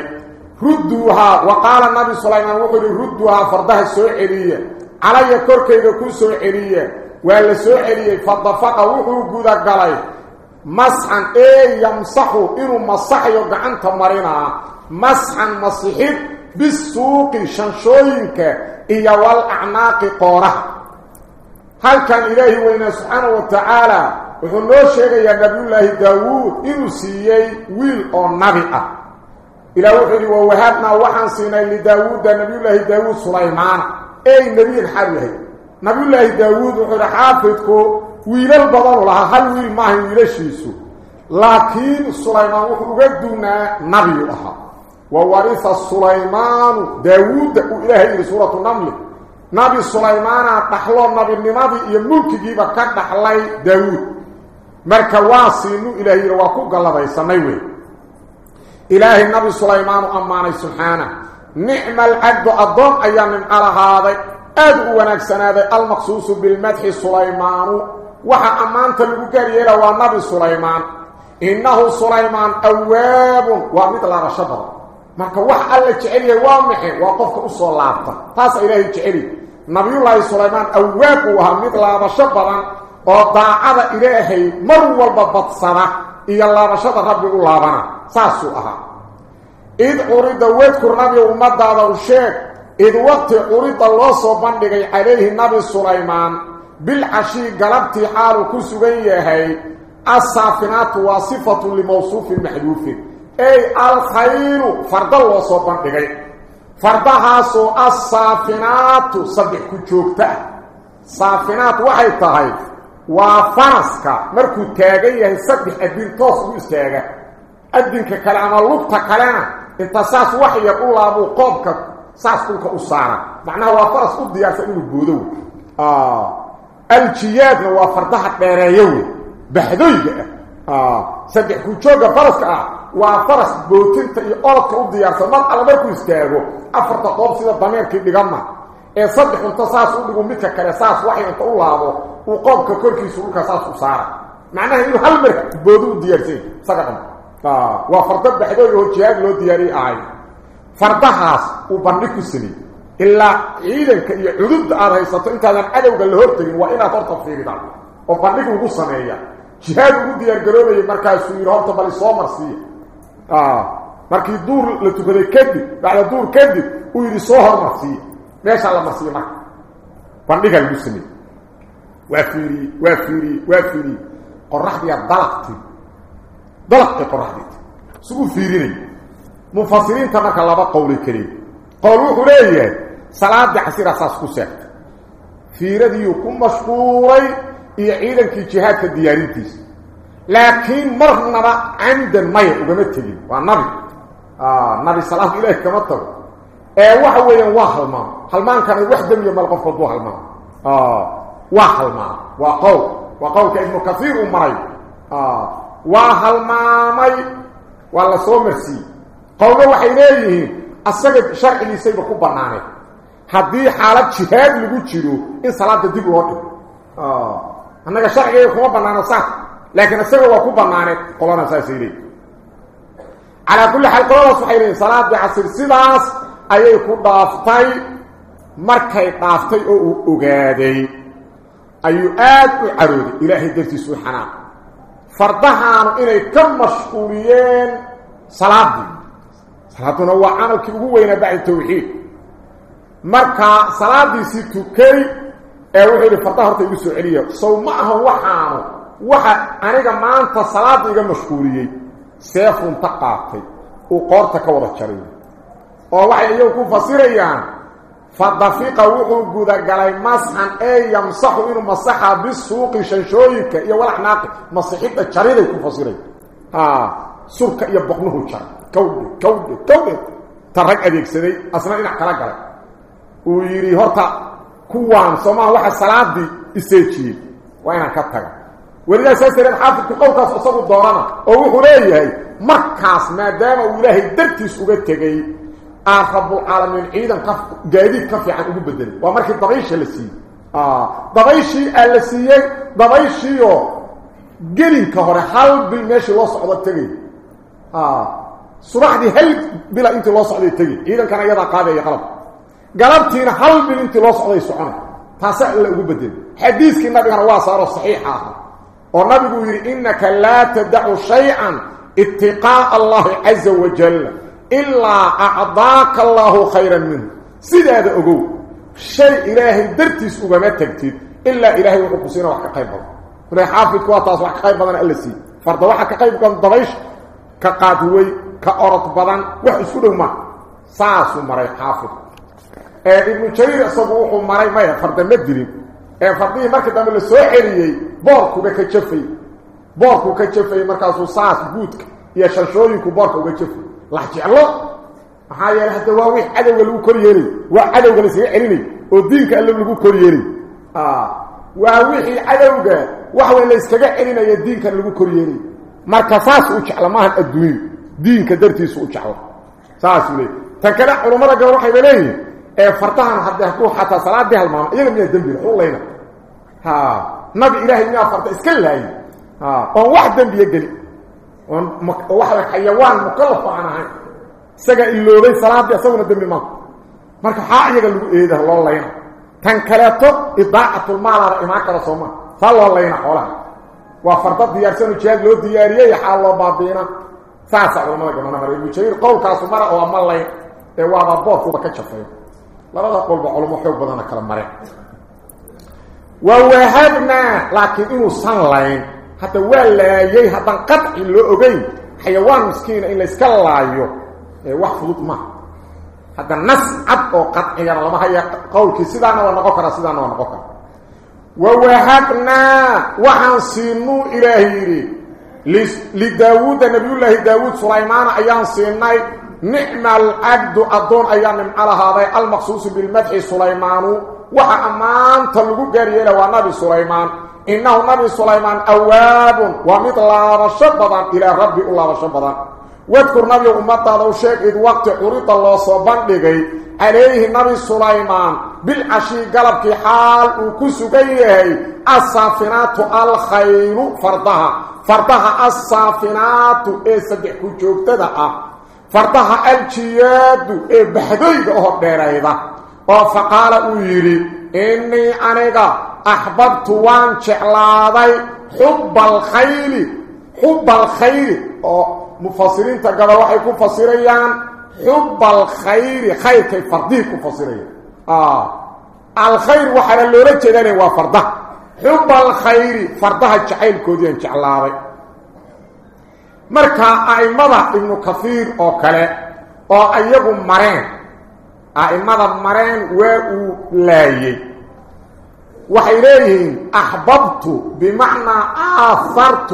rudduuhaa wa qaala nabi sulaymaan wuxuu yihi rudduuhaa fardaha soo celiya علي كركيغا كو سو خيريا ولا سو خيريا فضفق و هو غودا غلاي مسحن اي يمسحو ايرو مسح يو غانت مارينا مسحن مسحيب بالسوق شنشوينك اي وال اعناق قوره هل كان اله وين سبحانه وتعالى وحنو شيخ يا نبي الله داوود انسيي ويل أو نبيه إلى وحدي ووهبنا وحن سينا لداود نبي الله داود سليمان yahay nabiyullaahi daawuud wuxuu yidhi xaafidku wiilal badanu lahaa hal wiil maahan wiilashiisu laakiin sulaymaan wuxuu uga duunaa nabiyu ahaa wa warisa sulaymaanu daawuudda uu ilaahay yidhi suuratu namli nabi sulaymaana dhaxlo nabinimadii iyo mulkigiiba ka dhaxlay daawuud marka waa siinu yidhi waa ku galladaysanay wey ilaahay nabi sulaymaanu ammaanay subxaana نعم العبد الضوم أيام من على هذا. أدو ونكسن هذا المقصوص بالمدح سليمان. وحا أمانت المكرية لو النبي سليمان. إنه سليمان أواب وعمد الله رشبه مالك وحا الله تعالي وامح وقفك أصول الله تاس إلهي تعالي نبي الله سليمان أواب وعمد الله رشبه وضع هذا إلهي مروا البطسنة إيا الله رشبه ربي الله بنا. ساسو إذ أريد ويدك النبي أمد هذا الشيخ إذ وقت أريد الله صبان لغي عليه النبي سليمان بالعشي قلبت حال كسوغيه السافنات واصفة لموصوف المحلوف أي الخير فرد الله صبان لغي فردها سو السافنات صدح كتوكته السافنات وحيطها وفرسك مركو تاغيه صدح أدين توصل يستاغه أدين كلام اللقطة كلامه inta wax laabuu qoobka saas dhulka u saara macnaha waa faras u diyaarsan inuu boodo aljiyaadna waa fardaha dheereeyo wey baxdoyga ah saddex ku jooga faraska ah waa faras bootinta iyo orodka u diyaarsan mar alla markuu istaago afarta qoob sida dameerkii dhigama ee saddex unta saas u dhigu midka kale saas waxay inta u laabo uu qoobka korkiisu dhulka saas u saara macnaha inuu hal mar boodo u diyaarsan loo diyaariyey ahay fardahaas uu bandhig ku sameeyey ilaa ciidanka iyo cudubda aada haysato intaadan cadowga la hortegin waa inaad horta fiirida oo bandhig lagu sameeya jihaad ugu diyaargaroobayay markaasuu yidhi horta bal isoo marsiiya markii duur la tukaday kadib bacda duur kadib uu yidhi soo hormarsiiya meeshaa la marsiiya marka bandhigaa lagu sameeyey waa fiiriyey waa fiiriyey waa fiiriyey qoraxdiyaa dalaqti fiirinay mufasiriinta marka laba qowlay keliya qowl wuxuu leeyahay salaadii casira saas ku seegtay fiiradiiuu ku mashquulay iyo ciidankii jihaadka diyaarintiisa laakiin marnaba camdan maya ugama tegin waa nabi nabi salaadka ilaahi kama tago ee waxa weeyaan waa halmaan halmaankana wax damiya mal qofka hadduu halmaan waa halmaan waa qowl waa qowlka ibnu kaiir uu maray soo marsiiyey qowlo waxay leeyihiin asaga sharcigiisayba ku bannaaneed haddii xaalad jihaad lagu jiro in salaada dib loo dhigo annaga sharcigayga kuma bannaano saas laakiin isaga waa ku bannaaneed qolana saasay leeyihin calaa kulli xaal qoladaas waxay leeyihin salaadii casir sidaas ayay ku dhaaftay markay dhaaftay oo uu ogaaday ayuu aad u carooday ilaahay dartiisu u xanaaq salaadii salaaduna waa camalkii ugu weynaa bacda tawxiid marka salaadiisii tukay ee wuxuu yidhi fardaha horta igu soo celiya sow ma ahan waxaanu waxa aniga maanta salaada iga mashquuliyey seefunta qaatay uu qoorta ka wada jaray oo waxay iyagu ku fasirayaan fadafiqa wuxuu gudagalay masxan ee yamsaxu inuu masaxa bisuuqi shanshooyinka iyo walaxnaaqi masixidda jariday ku fasiray surka iyo boqnuhu jaray kawdhe kawdhe kawdhe ta rag adeegsaday asna dhinac kala galay uu yidhi horta kuwaan soomaa waxa salaadii iseejiyey waa inaan ka taga welidaa saas dareed xaafidku qowlkaas isagu doorana oo wuxuu leeyahay markaas maadaama uu اخب عالم عيدا قف جديد كف عن يعني أبو بدل. ومرك طبيش لسي آه. طبيش لسي طبيش يو. جيرين كهر حل بالمشي لو صعد تجي آه. صبح دي هل بلا إنت لو صعد تجي عيدا كان يدا قاده يا قلب قلبتين حل بنت لو صعد سخان تاسع أبو بدل. حديث كنا بغير واسار صحيحه والنبي يقول إنك لا تدع شيئا اتقاء الله عز وجل. Acdaaka allaahu khayran minhu sidaada ogow shay ilaahay dartiis ugama tagtid ilaa ilaahay wuxuu ku siina wax ka qayb badan kule xaafidku waa taas wax ka qayb badan alla sii farda waxa ka qayb badan dabaysha ka qaadwey ka orod badan wax isku dhow maa saasuu maray xaafidku ee ibnu jariir isagu wuxuu maray maya farda ma dilin ee fardihii لا جعلوا فحايا حتى واوي حدا ولو كوريري وحدا ولو سي علني ودينك الله لو كوريري آه واوي حدا وغا وحو لا اسكا علني دينك لو كوريري مركا فاس أو جعل ما ادوي دينك درتي سو جعل ساسلي تكلا عمره غرو خيبلي اي فرتان حدا كو حتى صلاه ديال المام يلا من الذنب حولينا ها نبي الهي ما فرت اسكلاي ها وحده بيجلي geli oon waxa xayawaan mukallaf aan ahayn isaga iloobay salaadii isaguna dembi maaha marka xaa iyaga lagu eeda loo layna tan kaleeto idaacatlmaalaada imaan kara sooma saa loo layna xoolaha waa farda diyaarsanu jihaad loo diyaariyey xaa loo baabiina saasaa culamada gabana mara ibnu jariir qowlkaasu mara oo ama layn ee waaba boorkuba ka jafay labada qolba culamo xoog badana kala mareen wawahabnaa laakiin inuusan layn hadda waa laayay haddaan qadci loo ogeyn xayawaan miskiina in layska laayo wax fudud maaha hadda nas cad oo qadcigana lama haya qowlkii sidaana waa noqon karaa sidaana waa noqon karaa wawahabnaa waxaan siinuu ilaahi yidhi lidaawuuda nabiyullaahi daawuud sulaymaana ayaan siinay nicma alcabdu addoon ayaa nimco lahaaday almaqsuusu bilmadxi sulaymaanu waxa ammaanta lagu gaaryeela إنه نبي سليمان أواب ومثل الله رشبضا إلى ربي الله رشبضا واذكر نبي أمت هذا الشيخ إذ وقت حريط الله صبان لغي. عليه نبي سليمان بالعشي قلب في حال وكسوكيه السافنات الخير فردها فردها السافنات إسدح كتوك تدعى فردها الجياد إبحديك أهب ديريضا وفقال أميري إني أنيقى أحببت وان جلاداي حب الخير حب الخير أو مفسرين تقرأ واحد يكون فسريان حب الخير خير كيف فرديك فسريان. آه. الخير وحنا اللي رجلنا هو فرده. حب الخير فردها جحيل كودين جلاداي مركا ay madah ibn kafir oo kale oo ayagu mareen ay madah mareen wee u laayay وحيليهن أحببت بمعنى آثرت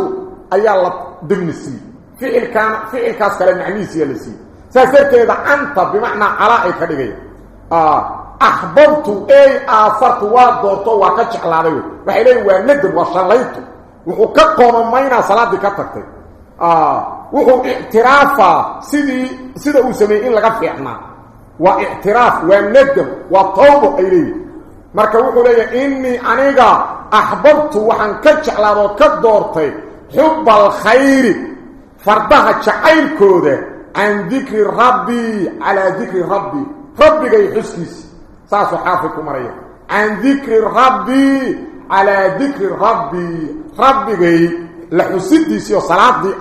أي الله دبن السي فعل كان فعل كاس كلا معنيسي يلسي سأسرك إذا أنت بمعنى عرائك لغي أحببت أي آثرت وضعت وكتشح لغي وحيليه وندر وشليت وحو كقوم مينا صلاة كتبت وحو اعترافا سيدي سيدي سيدي سيدي إلا غفعنا واعتراف وندر وطوب إليه marka wuxuu leeyahay innii aniga axbabtu waxaan ka jeclaadoo ka doortay xubba alkhayri fardaha jacaylkooda can dikri rabbii calaa dikri rabbii rabbigay xuskiisi saasuu xaafid ku maraya can dikri rabbii calaa dikri rabbii rabbigay la xusidiisii oo salaadii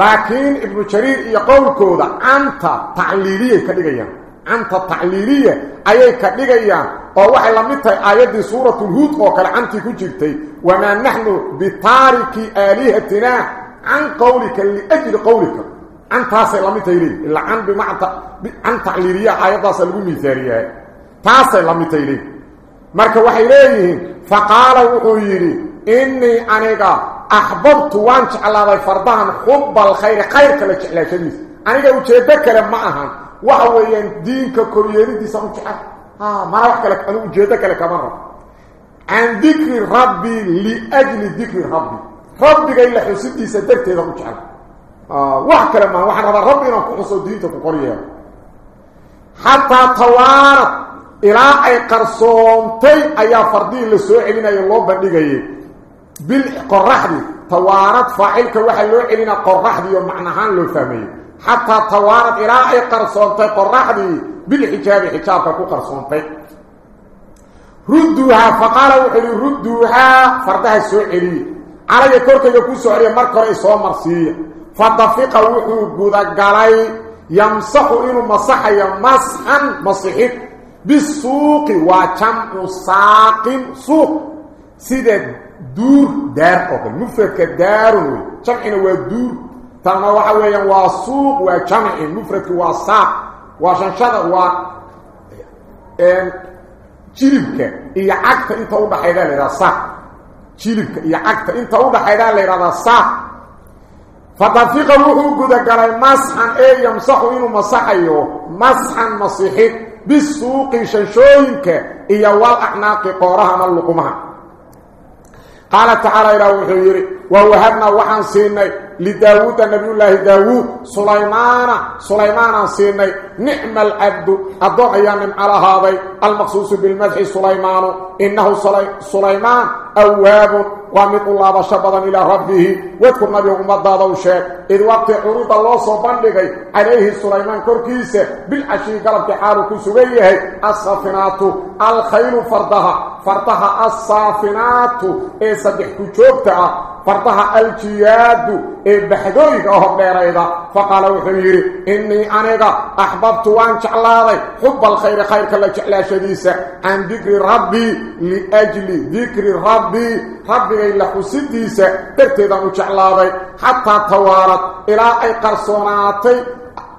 laakiin ibnu jariir iyo qowlkooda canta tacliiliyay ka dhigayaan canta tacliiliya ayay ka dhigayaan oo waxay la mid tahay aayaddii suuratulhuud oo kale cantii ku jirtay wamaa naxnu bitaariki aalihatina can qowlika liajli qowlika cantaasay la mid tahay leeyi ilaa can bimacta can tacliiliya aayaddaasa lagu miisaaliyahay taasay la mid tahay leeyi marka waxay leeyihiin faqaala wuxuu yidhi innii aniga axbabtu waan jeclaaday fardahan xubba alkhayri khayrka la jeclaashadiisa aniga ujeeddo kale ma ahan waxa weeyaan diinka koryeelidiisa u jecel آه، مره واحدة لك أنا وجهتك لك مره عن ذكر ربي لأجل ذكر ربي. ربي قال لك سيدي سترت إذا مش عارف واحكى لما آه، واحد ربي ربي أنا قصد دينتك وقريه حتى توارت إلى أي قرصونتي ايا فردين لسوء علينا يلو بندقية بالقرح دي توارت فاعلك واحد لو علينا قرح دي ومعنى هان لو فهمين xataa tawaarad ilaa ay qarsoontay qoraxdii bilxijaabi xijaabka ku qarsoontay rudduuhaa faqaala wuxuu yihi rudduuhaa fardaha soo celiye calaya korkayga ku soo celiya marka hore soo marsiiya fadafiqa wuxuu gudagalay yamsaxu inuu masaxayo masxan masixid bisuuqi waa jamcu saaqin suuq sida duur daar تانا وحاو يان واسوق واجمع نفرت واساق واشان شاد وا ام جيلبك يا اكتا انت ودخايدا ليرا ساق. جيلبك يا اكتا انت ودخايدا ليرا ساق. فتفيق روحه قد قال مسحا. اي يمسح إنه مسح ايو مسحا مسيحي. بالسوق شنشوينك يا وال احناق قوره من لقمها. قال تعالى إلى وحيري. ووهبنا وحن سيني. لداود نبي الله داود سليمان سليمان سيني نعم العبد الضوء ينم على هذا المخصوص بالمدح سليمان إنه سليمان أواب ومن الله بشبضا إلى ربه. واذكر نبي أمد هذا الشيء إذ وقت عروض الله صبندقي عليه سليمان كركيسة بالعشي قلب حاله كسوية الصافنات الخيل فردها فردها الصافنات إيه صدح كجوبتها فردها الجياد إيه بحدويك أهب فقال وحيري إني أنيقا أحببت وان شعلاضي حب الخير خير كلا شعلا شديسة. عن ذكر ربي لأجل ذكر ربي ربي إلا حسديسة ترتيدا وشعلاضي حتى توارت إلى أي قرصوناتي.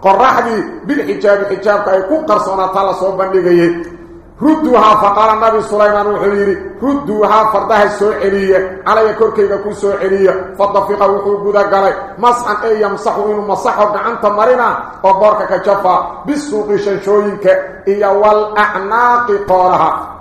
قرحدي بالحجاب حجابك أي قرصونات الله صوبا لغيه ردوها فقال النبي سليمان وحيري ردوها فردها السوعلية على كوركيغا كو سوعلية فضفق وحو قدا قالي مسحا اي يمسحو انو مسحو بعنت مرنا وبارك كجفا بالسوق شنشوينك ايا والأعناق قارها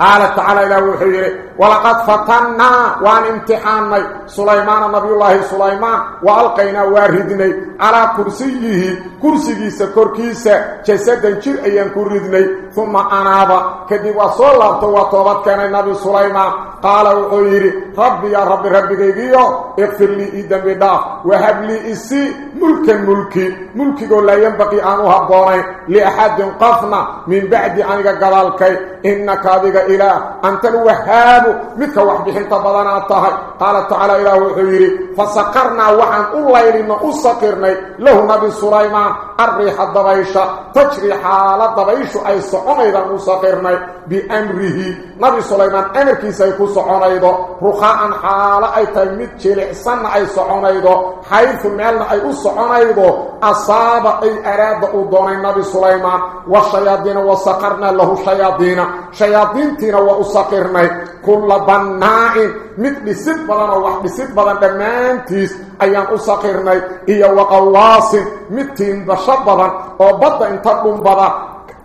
قال تعالى إلى وحيره ولقد فتنا وان امتحاني سليمان نبي الله سليمان وألقينا واردني على كرسيه كرسيه سكركيسة جسدا جر أيان كردني ثم أنابا كدي وصلت وطوبت كان النبي سليمان. قال وحيره ربي يا ربي ربي كيبيو اغفر لي إيدن بداف وهب لي إسي ملكا ملكي ملكي قول لا ينبغي أن أهبوني لأحد قفنا من بعد عنك قلالكي إنك هذا إله أنت الوهاب. مك وحده انت بدناتها قال تعالى إله وحيري فسقرنا وحن الليل أسقرنا له نبي سليمان الريح الضبيشة تجري حال الضبيش أي سعونيدا أسقرنا بأمره. نبي سليمان أمر كيسا يكون سعونيدا رخاء حال أي تلميذ جلعسان أي سعونيدا حيث مالنا أي أسعونيدا أصاب أي أراد أدوني نبي سليمان. والشياطين وسقرنا له شياطين. شياطين كنتينا وأساقرنا كل بناء. مثل سبلنا وحب سبلنا دمانتيس أيام أساقرنا إيا وقواص مثل بشبلنا وبدأ أن تقوم بنا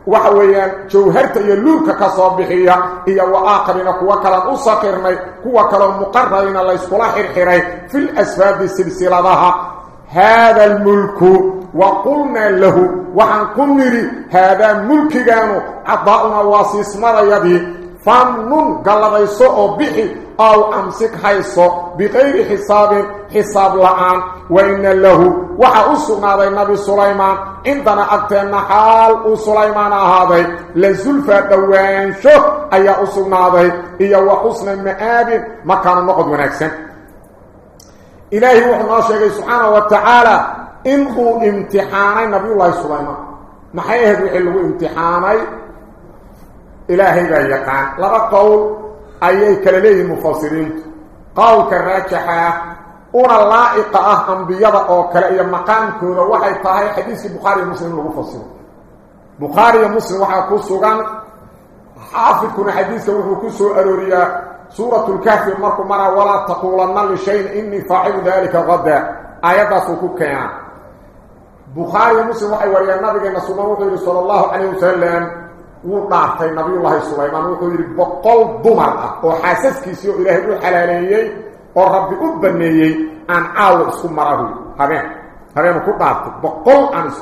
وحويان جوهرت يلوك كصابحية إيا وآخرين كوكلا أساقرنا كوكلا مقررين الله يسكلاح الحري في الأسفاد السلسلة لها هذا الملك وقلنا له. وحن قمري هذا ملك جانو عطاؤنا واسي اسمار يدي فمن قلبيسو أو بخي أو أمسك حيسو بغير حساب حساب لعان وإن له وحا أسقنا النبي سليمان عندنا أكتنا حال سليمان هذا لزلفة دوان شو أي أسقنا إيا وحسن المآب مكان نقض ونكسن إلهي وحنا شيء سبحانه وتعالى إنه امتحاني نبي الله سليمان ما حيهد وحلو امتحاني إلهي ذا يقان لغا قول أي كلمه المفسرين قول كالراجحة أنا اللائقة أنبياء أو كلمه مقام كونا وحي طاهي حديث بخاري ومسلم المفسر. بخاري ومسلم وحي كسوغان حافظ كنا حديث وحي كسو أروريا. سورة الكهف مركو مرة ولا تقولن لشيء إني فاعل ذلك غدا. آيات سوكو كيان. بخاري ومسلم وحي وريا النبي صلى الله عليه وسلم. وضعتي نبي الله سليمان وحي بقل دمر وحاسسكيسيو إلهي وحلاليي وربي أبنيي أن aan isku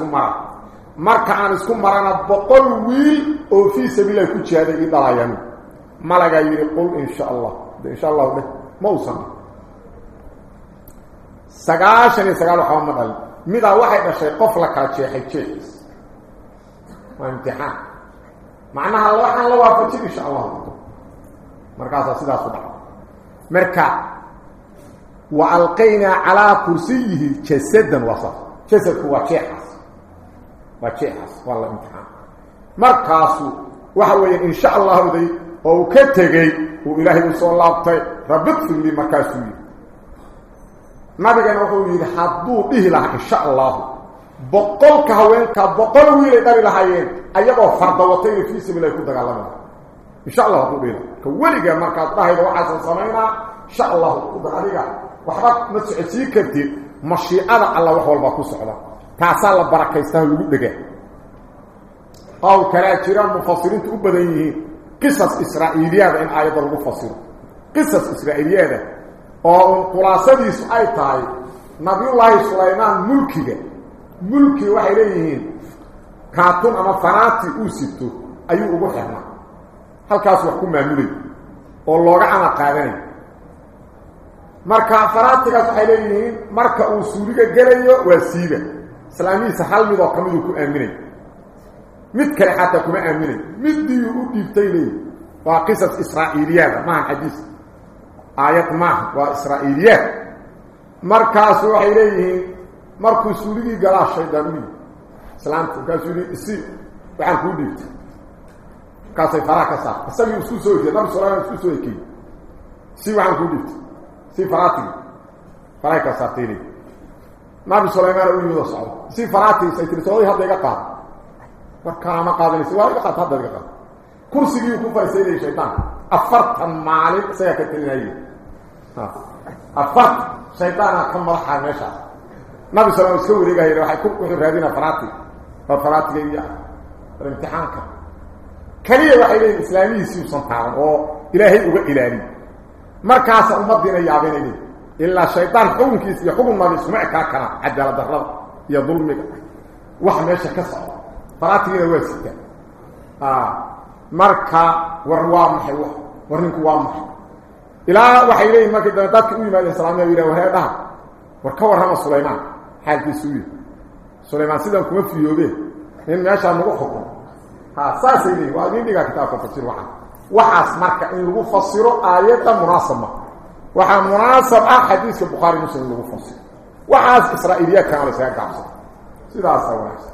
mara marka aan isku marana boqol wiil oo fi sabiila ku jihaaday idalaayaan malaga yiri qul insha Allah insha Allah mawsan sagaashan iyo sagaal waxa ma dhal mida waxay dhashay qof la kala jeexay jeexis waa imtixaan macnaha waxaan la waafajin insha Allah. Markaas sidaas u dhaco marka وألقينا على كرسيه جسدا وصف جسد هو جيحس وجيحس والله امتحان مركاسو وحوين إن شاء الله ذي أو كتغي صلى الله عليه وسلم ربط في اللي مركاسو نبغي نقول حدو به لها إن شاء الله بقل كهوين كبقل ويلي داري لهايين أيضا فردوتين في سبيل يكون دقالنا إن شاء الله حدو به كوليغا مركاس راهي وحسن سمينا إن شاء الله kartid mashiicada alla wax walba ku socda taasaa la barakaystaha lagu dhega qowl kalaa jiraan mufasiriintu u badan yihiin qisas israa'iiliyaada in aayadda lagu fasiro qisas israa'iiliyaada oo un khulaasadiisu ay tahay nabiyullaahi sulaymaan mulkiga ugu xirnaa halkaas wax ku maamulay oo looga camal qaadanay marka faraatigaas waxay leeyihiin marka uu suuliga gelayo waa siiba islaamihiisa hal midoo ka miduu ku aaminay mid kale xataa kuma aaminay midii u dhiibtay leeyihi waa qisas israa'iiliyaada maaha xadiis aayad maaha waa israa'iiliyaad markaasu waxay leeyihiin markuu suuligii galaa shaydaan u yimi islaamta markaasuu yidhi isi waxaan kuu dhiibtay markaasay faraha ka saarta isagii isku soo ekiye nabi sulayman isku soo ekeyey si waxaan kuu dhiibtay si farati faray ka saartay nabi sulaymaan uu yimid soo si farati say tirsoodii hadda iga qaad marka ma qaadanayso waa iga qaad hadda iga qaad kursigii ku fariisay shaytaan afartan maalin isaga ka talinayay afart shaytaan ka madaxa meesha wuxuu raadina farati waa farati iyo imtixaanka kaliya waxay leeyihiin islaamiyiisi u santaaran oo ilaahay uga ilaaliyo markaas ummadina yaabinayeen illa shaytaan xukunkiis iyo xukun ma isma ka kana cadaalad darrada iyo dulmiga wax meesha ka socda faraatiina waa sita ah marka war waa maxay wax warninku waa maxay ilaa waxay leeyihiin markii dadka u yimaadeen salaamiya yiraahdo wareedaha war ka warrama sulaymaan xaalkiisu yiri sulaymaan sidan kuma fiyoobe in meesha lagu xukumo ha saasay leeyihiin waa idin dhigaa kitaabka tafsiir waxaa waxaas marka in lagu fasiro aayada munaasaba waxa munaasab ah xadiiska bukhari muslim lagu fasiro waxaas israa'iiliya kana la gaabsan sidaas awaash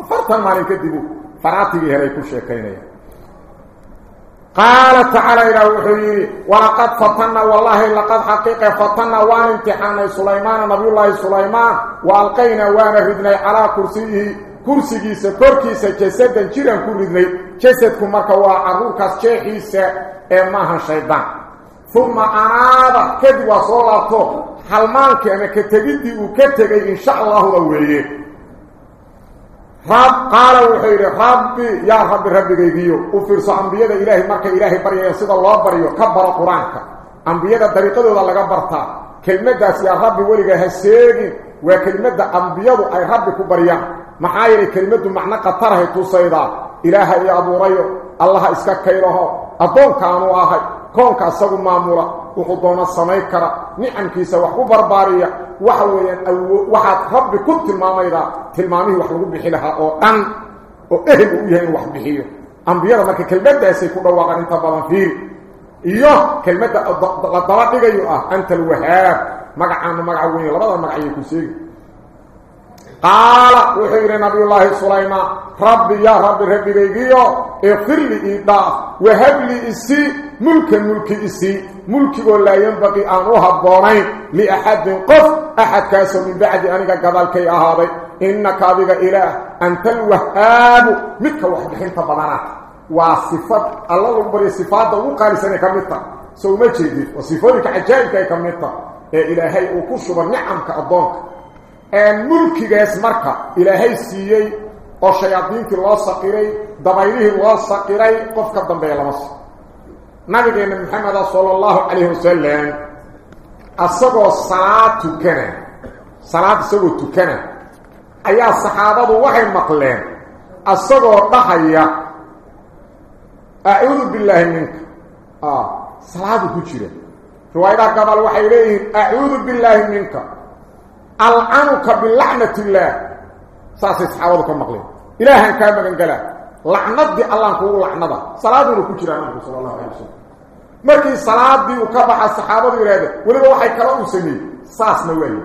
afartan maalin kadib faraatigi helay ku sheekaynaya قال تعالى إلى وحيي ولقد فتنا والله لقد حقيقة فتنا وان امتحان سليمان نبي الله سليمان وألقينا وانا ردنا على كرسيه kursigiisa korkiisa jasadan jiran ku ridnay jasadku marka waa caruurkaas jeexiisa ee maaha shaydaan uma anaada kadib waa soo laabto halmaankii ama ka tegiddii uu ka tegay insha allahuda weeye rab qaala wuxuu yidhi rabbi yaa rabbi rabbigaygiyo u fiirso ambiyada ilaahay markay ilaahay baryayaan sida loo baryo ka baro qur-aanka ambiyada dariiqadooda laga bartaa kelmaddaas yaa rabbi weliga ha seegin waa kelimadda ambiyadu ay rabbi ku baryaan maxaa yeelay kelimadu macno qatarahay tusaydaa ilaaha iyo abuurayo allaha iska kaylaho addoonkaanu ahay koonka isagu maamula wuxuu doona samayn kara nicamkiisa wax ku barbaariya waxa weeyaan waxaad rabbi ku tilmaamaydaa tilmaamihii wax lagu bixi lahaa oo dhan oo ehel uu yahay inuu wax bixiyo ambiyada marka kelmaddaasay قال وحير نبي الله سليمان ربي يا ربي ربي بيجيو اغفر لي إضاف وهب لي إسي ملك ملك إسي ملك ولا ينبغي أن أهبونين لأحد قف أحد كاس من بعد أنك قبل كي أهابي. إنك أبيك إله أنت الوهاب. متك وحد حين تبضانات وصفات الله أكبر صفات وقال سنة كمتا سو ما جيدي وصفاتك عجائبك كمتا إلهي وكشب النعم كأضانك أن ملكي جاس مركة إلهي سيئي وشياطينك الله سقيري دبايله الله سقيري قفك الدنبي لمصر نبينا محمد صلى الله عليه وسلم أصدقوا صلاة تكنا صلاة سوى تكنا أيها الصحابة وحي مقلين أصدقوا ضحية أعوذ بالله منك آه صلاة كتيرة رواية قبل وحي أعوذ بالله منك العنك باللعنة الله. ساسي تحاوضك المقلين إلها كان مغن قلع لعنة دي الله نقول لعنة صلاة دي ركوكي لعنة صلى الله عليه وسلم. مركي صلاة دي وكبع السحابة دي ولهذا ولهذا وحي كلام سمي. ساس نوائي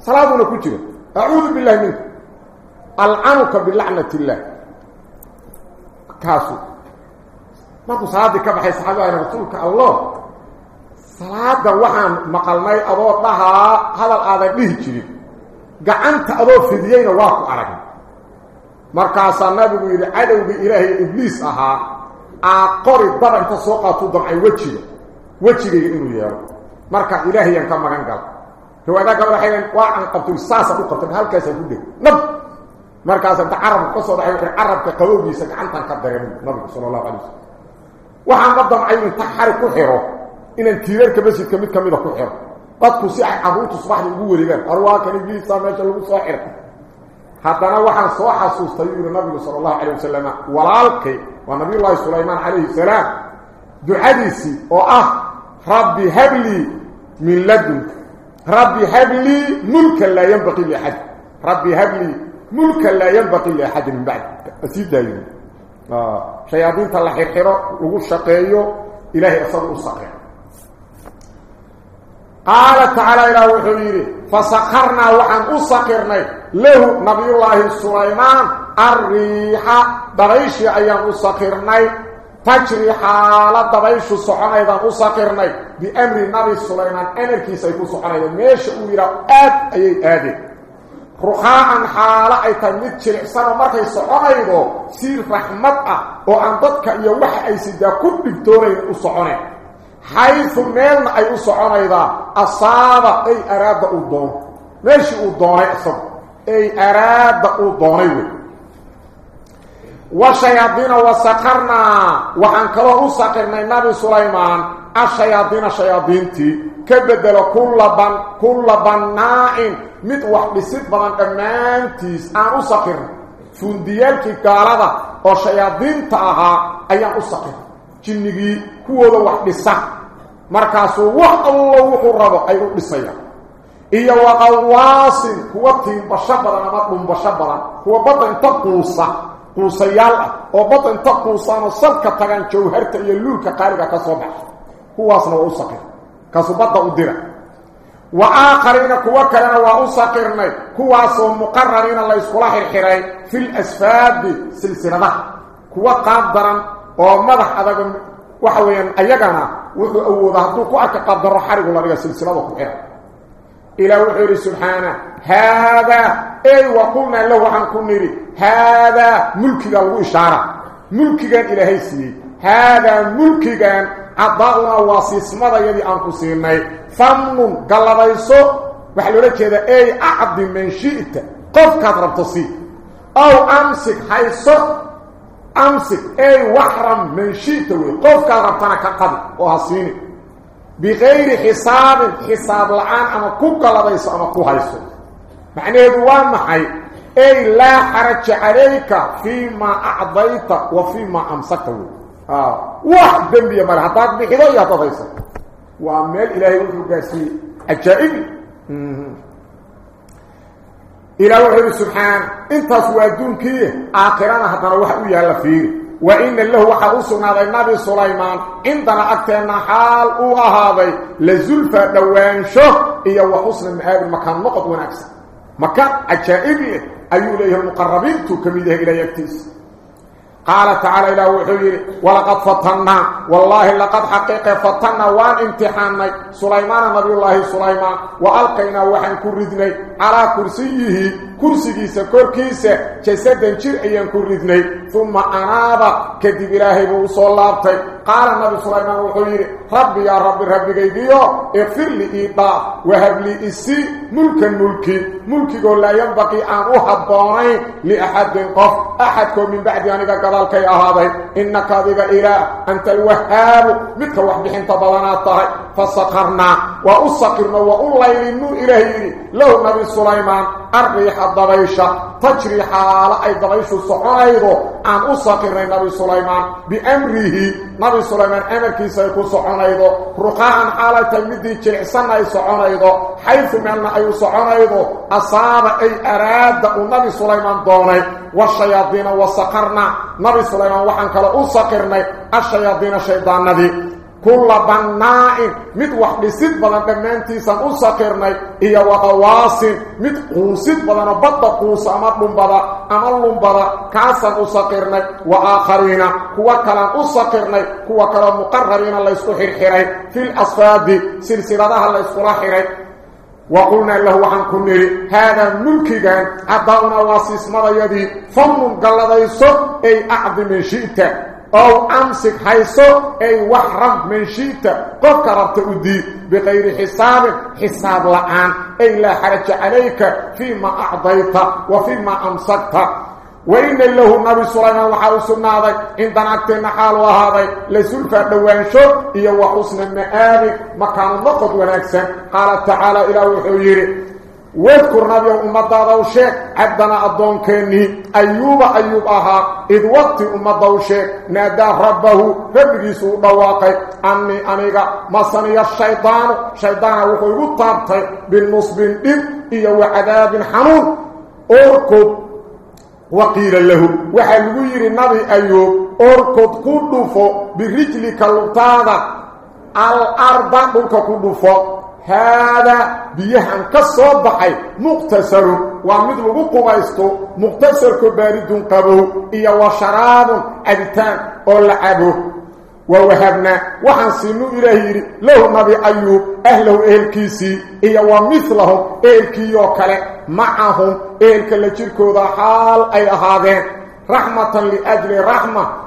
صلاة دي ركوكي أعوذ بالله منك. العنك باللعنة الله. كاسو. ما تصادق بحي السحابة يا رسولك الله. Salaada waxaan maqalnay adoo dhahaa hadal aadan dhihi jirin gacanta adoo fidiyeyna waa ku aragay markaasaa nabigu yidhi cadowgii ilaahay ibliis ahaa aa qori daba inta soo qaatuu damcay wejiga wejigayga inuu yeelo marka ilaahayaan ka magan gala riwaayadaha gabadha dhaheen waa aan qabtay saasaan u qabtay halkaasaan ku dheg nab markaasa inta carabka ka soo dhaxay wuxuu carabka qabowgiisa gacantan ka dareemay nabigu sala allahu alay wasalam waxaan ma damcay inta xari ku xiro ان تيرك بس كميت كميت ابو خير قد كسي عروت صباح نقول ورغان أرواح كان يجي صامت لو صاحر حتى أنا وحن صوحا سوستي النبي صلى الله عليه وسلم. ولالك ونبي الله سليمان عليه السلام. دو حديثي أو آه ربي هب لي من لدنك. ربي هب لي ملكا لا ينبغي لأحد. ربي هب لي ملكا لا ينبغي لأحد من بعد. اسيد دايما. آه. شياطين تلحقرو لو شقيو. إلهي اصبر الصقيع قال تعالى إلى وحيره فسخرنا وحن أسخرنا له نبي الله سليمان الريح دريش أيام أسخرنا تجري حالة دريش سحنا إذا أسخرنا بأمر نبي سليمان كي سيكون سحنا إذا ميش أميرا آد أي آد رخاء حالة أي تمد شرع سنة مركي سحنا إذا سير رحمة وأن ضدك يوحي أي سيدا كل بكتورين أسحنا حيث ميلنا أي أسعونيدا أصاب أي أراد أدون ماشي أدوني أصاب أي أراد أدوني وشياطين وسقرنا وحن كلا أسقرنا النبي سليمان. الشياطين شياطينتي كبدل كل بن كل بناء مد واحد بسيط بدن امانتيس ان اسقر فنديالكي قالدا أو شياطين تاها. ايان اسقر jinnigii kuwooda wax dhisa markaasuu wax allo wuxuu rabo ay u dhisayaan iyo waqawaasin kuwa tiimbasho badan ama dhumbasho badan kuwa badda inta quusa quusayaal ah oo badda inta quusaanoo salka tagaan jawharta iyo luulka qaaliga ka soo baxa kuwaasna waa u saqir kaasuu badda u dira wa aakhariina kuwa kalena waa u saqirnay kuwaasoo muqarariina la yskula xirxiray fil asfaadi silsiladaha kuwa qaab daran oo madax adag waxa weeyaan ayagana wuxuu awoodaa hadduu ku arka qadaro xarigu la dhiga silsilada ku xira ilaa wuxuu yidhi subxaana haadaa ey waqulnaa lahu waxaan ku nidhi haadaa mulkiga lagu ishaara mulkigan ilaahay siiyey haadaa mulkigan caddaa-unaa waa siismadayadii aan ku siinay famnun gallabayso waxaa loola jeedaa ey acdi man shi'ta qofkaad rabto sii ow amsik hayso أمسك أي وحرم من شئت قفك ربطنا كقضي وهصيني بغير حساب حساب الآن أما كوك لديس أما كوهيسو معنى دوان محي أي لا حرج عليك فيما أعضيت وفيما امسكته آه. واحد دنبي حطاك بحضو يا تفيسا وأمال إلهي وحي عجائب إلى وحده سبحانه انت سوادون كيه آخرانا حتى وحده يهلا فيه وإن له وحا أسنا النبي سليمان. عندنا أكتنا حال أهاضي لزلفة دوانشه إيا وحسن المآب المكان نقط ونكسر مكان عجائبه أيو إليه المقربين تكميده إلى يكتيس. قال تعالى إلى وحيره ولقد فتنا. والله لقد حقيقة فتنا وان امتحاننا سليمان نبي الله سليمان. وألقينا وحن كردنا على كرسيه. كرسيكيسا كوركيسا جسدا جير أيان كردني ثم أناب كذب إلهي بوصول لابتي قال النبي سليمان وحيري ربي يا ربي ربي قيديو اغفر لي إيطاء وهب لي إسي ملكا ملكي ملكي لا ينبقي أن أحضاني لأحد قف أحدكم من بعد أنك قدالك يا هذا إنك ذيك إله أنت الوهاب مثل وحبحين تبضانات فسقرنا وأسقرنا وأولي للنور إلهي. له نبي سليمان الريح الضبيشة تجري حالة أي ضبيش الصحيض أن أسقرنا نبي سليمان بأمره. نبي سليمان أمر كيسا يكون صحيض رقاعا حالة تلمدي جلعسان أي صحيض حيث من أي صحيض أصاب أي أراد النبي سليمان دوني. والشياطين وسقرنا نبي سليمان وحن كلا أسقرنا الشياطين شيطان نبي. كل بناء مد وحدسيد بلان دمانتي سن أساكرني إيا وقواسي مد قوسيد بلان بطا قوس. أمد لنبرا. أمد لنبرا. كاسا أساكرني وآخرين. هو كلام أساكرني هو كلام مقررين. الله يسكحر حيري. في الأسفاد سلسلة ده الله يسكحر حيري. وقلنا له عن كنير هذا الملكي كان أدعونا واسي اسمه فمن قلده يسكح أي أعظم شئته أو أمسك حيثو أي وحرم من شئت قد أدي بغير حساب. حساب لعان أي لا حرج عليك فيما أعضيت وفيما أمسكت. وإن له النبي سليمان وحاو سنادي إن دناكتنا حال وهذا. لسلفة دوانشو. إيا وحسن المآب. مكان النقض ونكسا قال تعالى إلى وحويري واذكر نبي أمضى وشيك عبدنا الضون كيني أيوب أيوب أها إذ وقت أمضى وشيك نادى ربه ربك سوء دواقي أني أنيقى مصني الشيطان شيطان وحيو طابتي بالنصب إذ إيا وعذاب حنون. أركض وقيل له وحل وير النبي أيوب أركض كدفو برجلك اللطادة الأرض دلك كدفو هذا بيهان كالصبحي مقتصر ومثل قبيستو مقتصر كبارد قبو. إيا وشراب أبتان أولعبه ووهبنا. وحن سنو إلهي له نبي أيوب. أهله إهلكيسي إيا ومثلهم إهلكيو كله معهم إهلك اللي جيركو ذا حال أي أهادين رحمة لأجل رحمة.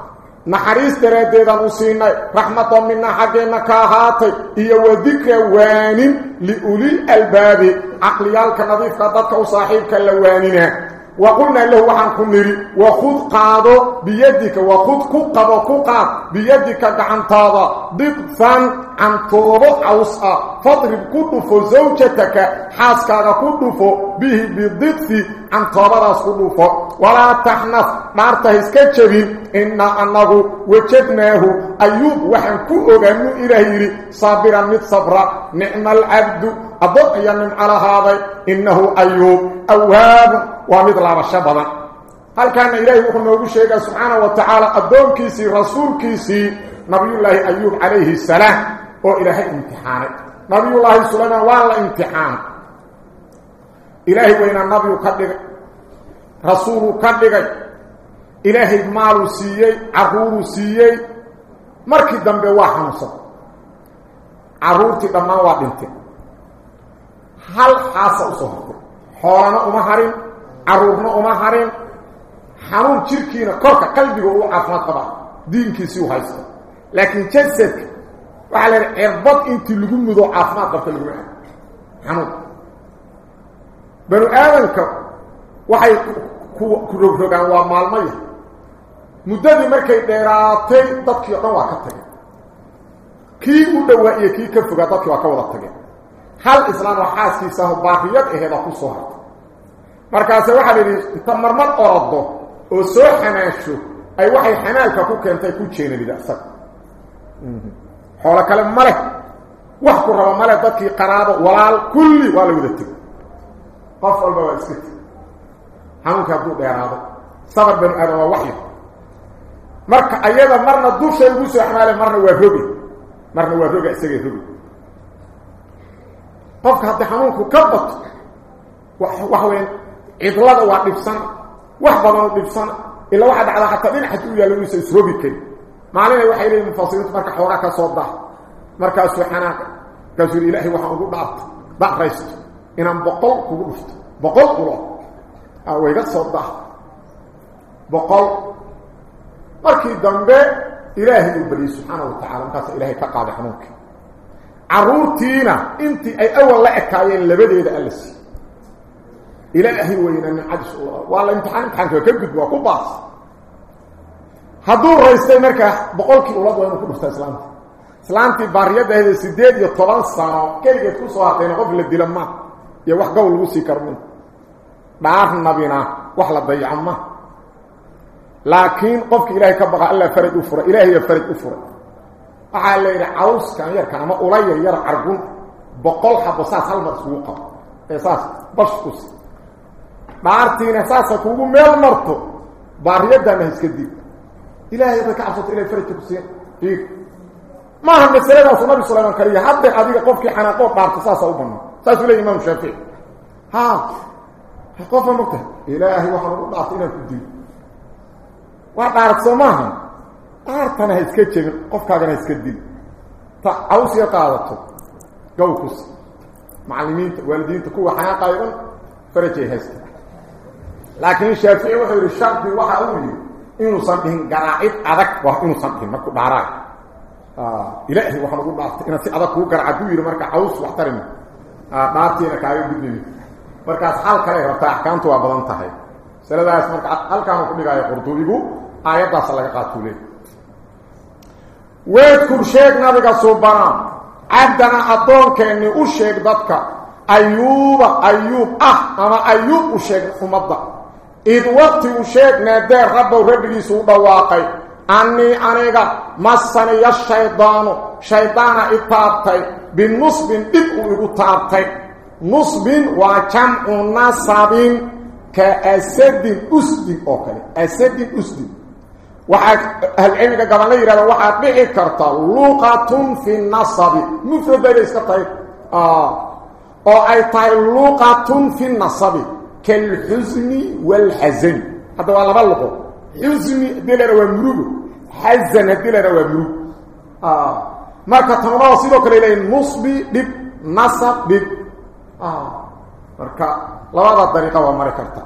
نحريس دراديدا أسيني رحمة منا حقنا كاهاتي. إيا وذكر وانين لأولي الألباب عقليالك نظيف قدتك وصاحبك اللوانين وقلنا له وحن كنري. وخذ قادو بيدك. وخذ كقب كقاب بيدك قعنطاضا ضغطا عن طوبة عوصا. فاضرب كدف زوجتك. حاسكا كدف به بالضغط عن طوبة كدف ولا تحنف مارته اسكتشبين إنا أنه وجدناه. أيوب وحن كؤغنو إلهيري. صابرا مت صبرا. نعم العبد. أضقيا من على هذا. إنه أيوب. أواب ومثل رشبضا هل كان إلهي نوبي الشيخ سبحانه وتعالى؟ الدون كيسي رسول كيسي. نبي الله أيوب عليه السلام. وإلهي امتحان نبي الله سليمان والله إلهي وين النبي كدغ؟ رسول كدغ. إلهي مالو سيئي عرور سيئي. مركي دنبي واحنصر عرورتي دمان وادنتي هل حاسة أصهرتي حولنا أما هارين عرورنا أما هارين حنون جيركينا كوركا قلبي هو عافمات قبا دينكي سيو هايستا لكن جسدك وعلى العربط انت قبتا اللي قمدو حنون. بنو آدمك tageen kii u dhowaa iyo kii ka fogaa dadkii waa ka wada tageen hal islaan oo xaaskiisaaho baariyad aheeda ku soo hartay markaase waxaa la yidhi inta marmar orado oo soo xanaasho ay waxay xanaalka ku keentay ku jeenalida isaga xoolo kale ma leh wax ku rabo male dadkii qaraabo walaal kulli waa la wada tegay قف والبابا السكت حمك أبو بيراد صبر بن أبو وحيد مرك أيضا مرنا دوشة يبوسوا يحمالي مرنا وفوقي مرنا وفوقي أسكي ثوقي قفك هاتي حمك كبط وحوين إضلاد إلا واحد على حتى دين حتى يلوي سيسرو بكي ما علينا وحيد المفاصلين مرك حوراك صوت ده مرك أسوحانا كذول إلهي وحاوه بعض بعض ان ام بقول كو دفت بقول قرو أو آه، ويغا صدع بقول. مركي دنبه إلهي ربي سبحانه وتعالى. انت إلهي تقاد حنوك. عرورتينا انت أي أول لا اكاين لبديد الس إلهي وين أن حدث الله. امتحان امتحان كبد وكو هذو رئيس مركا بقول كي أولاد وين كو سلامتي بارية ده سيديد يطلع صار كيف يكون سواتين قفل الدلمات. يا واخ قول لو سي كرمن دار نبينا واخ لا بيعما لكن قف الىه كبغى ألا فرج أفر الىه يفرج أفر. قال لي عاوز كان يرك أنا ما أولي ير ارغون بقول حبسات سلمت سوقا أساس إيه بشكس بارتين اساسه إيه كوغو ميل مرتو. بارية دامه سكدي. الىه ركعت إلى فرج كسي إيه. ما هم سيرنا صلى الله عليه وسلم كريه. حد حديقه قف حنا قف بارتساسه وبنه تسلي امام شافعي ها حقوقه مكت إلهي وحرمه اعطينا في الدين. وقعت سماها قعت أنا اسكتي قف كاع أنا اسكتي فاوصي قالت جوكس معلمين والدين تكون حياة قايده فرجي هسه لكن الشافعي وحي الشرط وحاولي إنه صدقين قرائب ادك وحين صدقين مكو دارا آه إلهي وحرمه اعطينا في ادك وقرعدو يرمك عاوز واحترمك dhaartiina kaaga gudnimi markaas xal kale rabtaa axkaamtu waa badan tahay masaladaas marka halkaanu ku dhigaayo qurdubigu aayaddaas laga qaatuu leey weedkur sheeg nabiga suubana cabdana addoonkeenni u sheeg dadka ayuuba ayuub ah ama ayuub u sheeg ummadda id waqti u sheeg naadee rabbow rabbigiisu u dhawaaqay annii aniga masaniya shaydaanu shaydaana i taabtay binusbin dhib uu igu taabtay nusbin waa jamcu nasabin ka asadin usdin oo kale asadin usdin waxaa ahlcilmiga gaban la yidhahda waxaad dhici karta luqatun fi nasabi mufrad bayna iska tahay oo ay tahay luqatun fi nasabi kalxusni waalxasani hadda waa laba luqo xusni marka tanadada sidoo kale leeyihin nusbi dhib nasab dhib marka labada dariiqa waa mari karta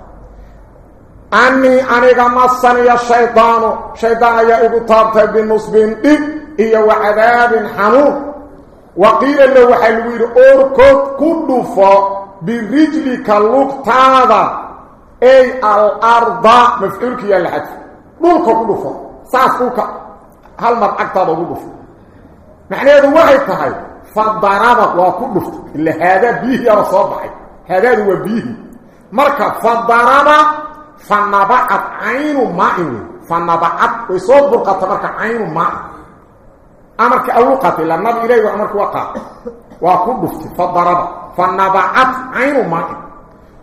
annii aniga masaniya shaydaanu shaydaan ayaa igu taabtay binusbin dhib iyo wa cadaabin xanuun wa qiila lahu waxaa lagu yidhi orkood ku dhufo birijlika lugtaada ay alarda mafcuulka yaa la xadfo dhulka ku معنيه وهي تهي فضرب وكلف إلا هذا به يا صباح هذا هو به مركب فضرب فنبعت عين ماء. فنبعت وصوب قطبك عين ماء. أمرك أو قتل النبي إليه امرك وقع. وكلف فضرب فنبعت عين ماء.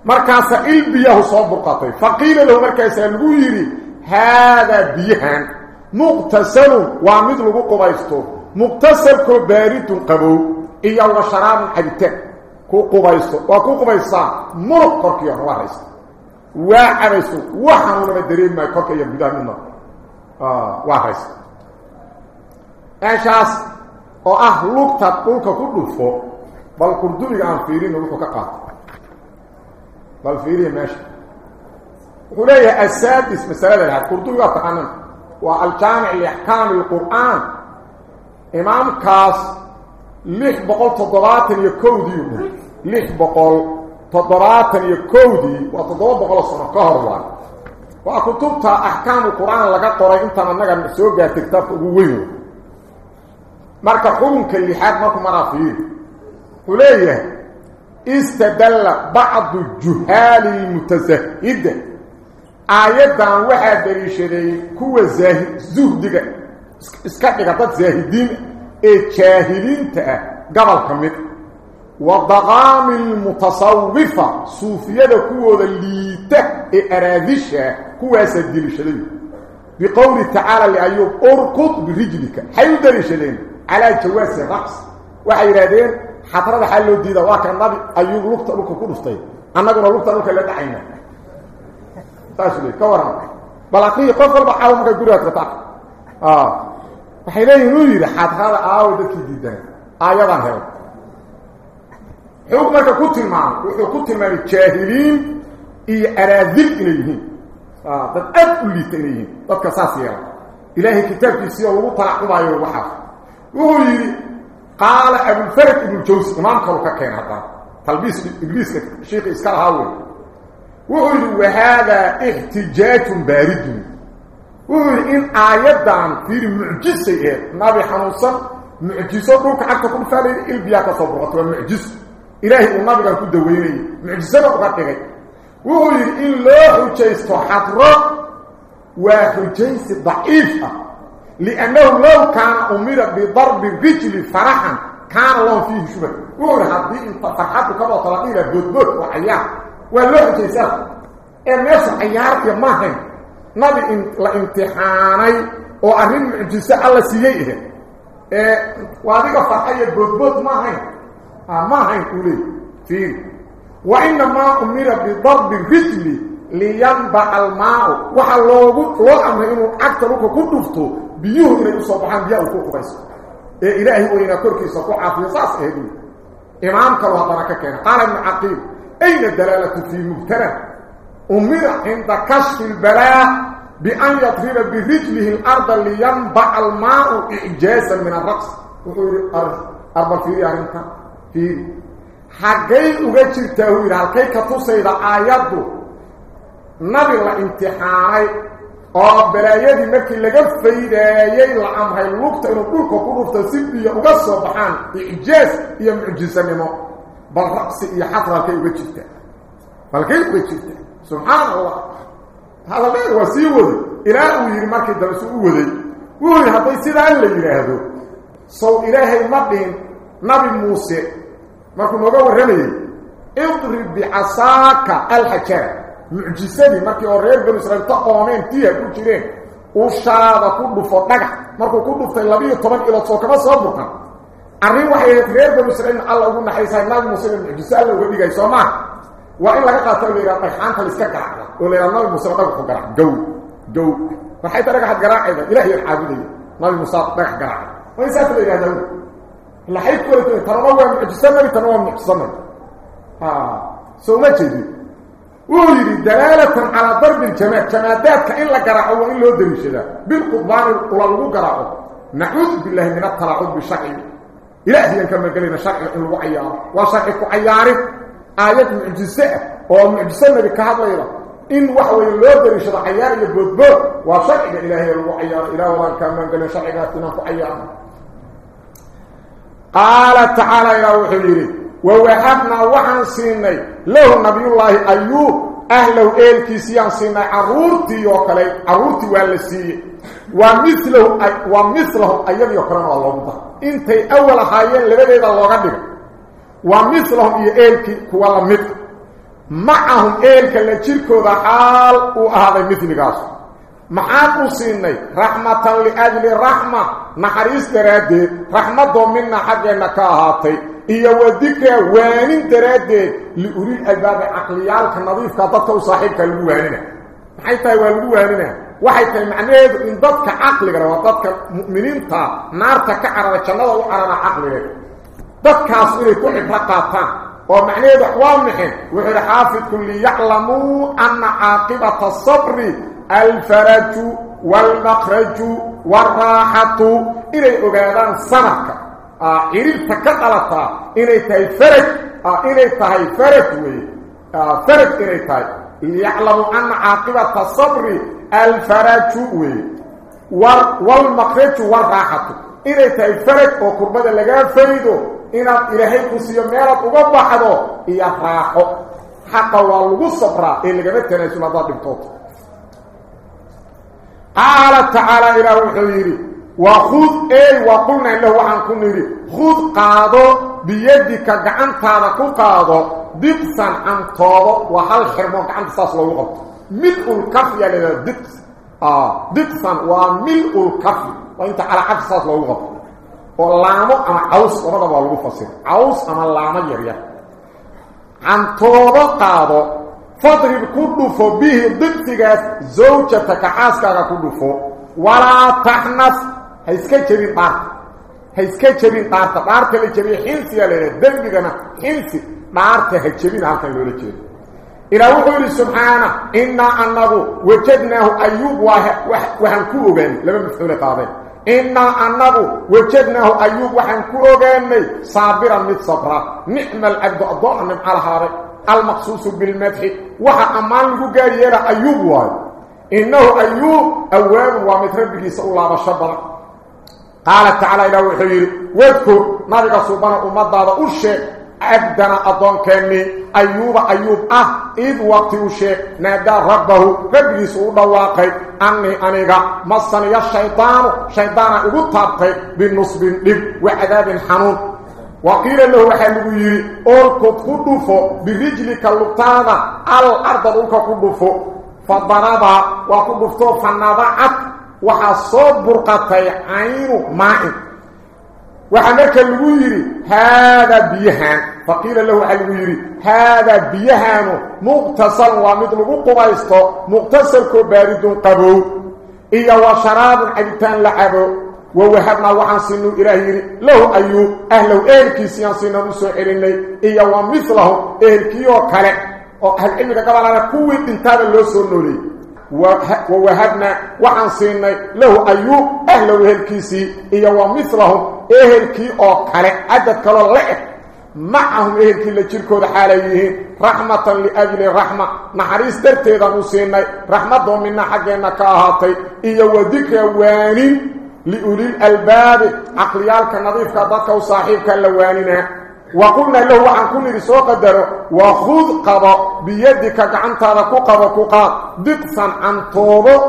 مركاس البيه صوب قطبك فقيل له مركاس الغيري هذا بيهن مقتسل ومثل قبيستو مقتصر كو بارد قبو إيا الله شرام حديثة كو قبيسو وكو قبيسو مرق قركي يغوارس وعنسو وحنون مدريم ما يكوكي يبدا منا وعنس أشاس وأهلوك تقولك كله فو بل كردوني عن فيرين ولوكو كقات بل فيرين ماشي. هناك السادس مسألة لها كردوني وطعنا والتامع لإحكام القرآن. U lix boqol toddobaatan iyo kowdii waa toddoba boqoloo sano ka hor waay waa kutubta axkaamu qur-aan laga qoray intaan annaga soo gaartay kitaabka ugu weyn marka xukunka lixaad marku maraa fiiri wuxuu leeyahay istadalla bacdu juhaali lmutasahida aayaddan waxaa daliishaday kuwa zaahi zuhdiga اسكاتك قد زاهدين اي جاهلين تأ قبل كميت. وضغام المتصوفة صوفية كوة الليتة اي اراديشة كوة سجل شلين. بقول تعالى لأيوب أركض برجلك. حيودر شلين. على جواس الرقص وحيرادين حفرة حلو الديدة واكا النبي. أيوب لقطة لك كورفتين طيب. أنا قلنا لقطة لك اللي دعينا. تاشلين كورا. بلقية قفر بحاومك قريتك آه. فحيلي يريد حد هذا أو دك ديدان أيضا هو هو ما كنت مع هو كنت مع الجاهلين اي اراذق ليه آه فقد قلت ليه بك ساسيا اله كتاب سي أو طلع قبا يو وحا قال ابو الفرد بن جوس امام قال كان هذا تلبيس ابليس الشيخ اسكار هاوي وهو هذا احتجاج بارد وإن آياتهم في معجزة إيه؟ نبي حنوصان معجزة روك حتى كون فالي إلبياك صبرات ومعجزة إلهي ونبي قد دويني معجزة وقتغي وقل إله جيس تحضر وهو جيس ضعيفة لأنه لو كان أمير بضرب بجل فرحا كان الله فيه شبه. وقل حضي إنت فرحات كبه طلقين بودبوت وعيام وإله جيسات إنه سعيارك يماهن la imtixaanay oo arrin mucjiso alla siiyey ahe ee adiga farxaya boodbood maahayn maahayn uu leey fiiri وإنما أمر بضرب الرجل لينبع الماء وحلوه لو أمر إنه أكثر كدفته بيوه إلى يصبحان بياه فوق بيس إيه إلهي وإنا كركي سقوع في صاص إهدو إمام كالوطنك كان قال ابن عقيل أين الدلالة في مبتنى أمر عند كشف البلاء بأن يطهر برجله الأرض لينبع الماء إعجازا من الرقص وقول أربع فيري xaggay uga jirtaa uu yidhi halkay ka tusayda aayaddu nabi la imtixaanay oo balaayadii markii laga faydaayey la amray lugta inuu dhulka ku dhufto si biyo uga soo baxaan icjaas iyo mucjisanimo bal raqsi iyo xafr halkay uga jirtaa halkay uga jirtaa subxaana allah hadaldeer waa sii waday ilaa uu yidhi markii dambe su u waday wuu yidhi hadday sidaa la yidhaahdo sow ilaahay ma dhihin nabi muuse markuu nooga warramayay idrib bicasaaka alxajaar mucjisadii markii oo reer banu israiil ta oomeen tiya ku jireen ushaada ku dhufo dhagax markuu ku dhuftay labiiyo toban ilood soo kama soo bukan arrin waxay ahayd reer وإن لقى قاتل إلى طيحان فلسكا قرعبا وليل الله المصادق قرع. جو جو. فحيث لقى حد قرع إذا إلهي الحابدي الله المصادق قرع. وإن سافل إلى جو لحيث قولت إن تنوى من أجسامة تنوى من أجسامة آه. سو ما تجي وليل دلالة على ضرب الجماعة جماداتك إلا قرع وإلا دريش إذا بالقبار القلالو قرع نعوذ بالله من الترعود بشكل. إلهي كما قلنا شكل الوعيار وشكل عياره la waa waa aayad mucjiso ah oo mucjiso nabi ka hadlayda in waxa weeye loo dariishado cayaar iyo boodbood waa sharciga ilaahay lagu cayaaro ilaah waan kaa maangelin sharcigaas inaan ku cayaarno قال تعالى يا وحيري ووهبنا وحن سيني له نبي الله أيوب أهله إلكي سيان سيني عرورتي وكلي عرورتي والسي ومثله ومثله أيضا يقرن الله بدا انتي أول حايين لبدأ الله قدر ومثلهم إيلك هو المثل معهم إيلك اللي تركوا ذحال وهذا مثل قاسو معاك سيني رحمة لأجل رحمة نحريس تردد رحمة ضمننا حق نكاهاتي إيا وذكر وانين تردد لأولي الباب عقليالك النظيف كدتو صاحبك الوانين حيث يوالوانين وحيث المعنى إن ضدك عقلك وضدك مؤمنين نارتك عرض الشنة وعرض عقلك xibro qaataan oo macnaheedu waa maxay wuxuu yidhi xaafidku liyaclamuu ana caaqibata sabri الفرج والمخرج والراحة إلي أغادان سنك إلي تكتلتا إلي تهي فرج إلي تهي فرج إلي تهي ليعلم أن عاقبة الصبر إنا إلهي كسيو ميرات أغبحدو إيا راحو حقا والغو صبرا إلي غمت تنسل هذا بمتوت قال تعالى إلى وحيري وخذ أي وقلنا له عن كنيري خذ قادو بيدك قعنت هذا قادو دبسا عن طابو وحال حرمون قعنت ساس لو يغط ملء الكف يا لنا دبس دبسا وملء الكف وانت على عكس ساس لو يغط واللامو أما عوس ورد الله يفسر عوس أما اللامو يريا عن طابو قادو فاضرب كدفو به ضدتك زوجتك حاسكك كدفو ولا تحنف هيسكا جبين بارت هيسكا جبين بارت بارت اللي جبين حنسي لنا دنبغنا حنسي بارت هيجبين هالكا لولا جبين إلى وحول سبحانه إنا أنه وجدناه أيوب وحن كوغاني لما مفعول قاضي إنا أنه وجدناه أيوب وحن كوغاني صابرا من صبرا نعم العبد الضوء من على هذا المخصوص بالمدح وحا أمان لقاري يرى أيوب واي إنه أيوب أواب ومتربك صلى الله عليه قال تعالى إلى وحير واذكر نبيك سبحانه أمضى أشيء عبدنا أضون كاني أيوب أيوب. أه إذ وقت أشيء نادى ربه. ربي سؤال واقع أني أنيغا. مصني الشيطان شيطان. أقول طابقي. بالنصب لب. وعذاب حنون. وقيل له وحلو يري أولكو كدفو وحمرك الويري هذا بيهان. فقيل له الويري هذا بيهان. مغتصل ومثل قبيسته مغتصل كبارد قبو. إيا وشراب عبتان لعبو ووهبنا وحن سنو إلهي له أيوب أهلو إهلكي سيان سنو نسو إليني إيا ومثله إهلكي وكالي وهل علمك قبل أنا كوي انتابا لو سنولي ووهبنا سنو له أيوب أهلو إهلكيسي إيا ومثله إهلكي وكالي عدد كالو لعب معهم إهلكي لجيركو حاليهم رحمة لأجل رحمة. نحريس درتيدا نسيني رحمة منا حقنا كاهاتي. إيا وذكر وانين لأولي الألباب. عقليالك نظيفك ضدك وصاحبك اللوانين وقلنا له عن كل رسوة قدره وخذ قضى بيدك عنك قضى كقاد دقصا عن طوبة.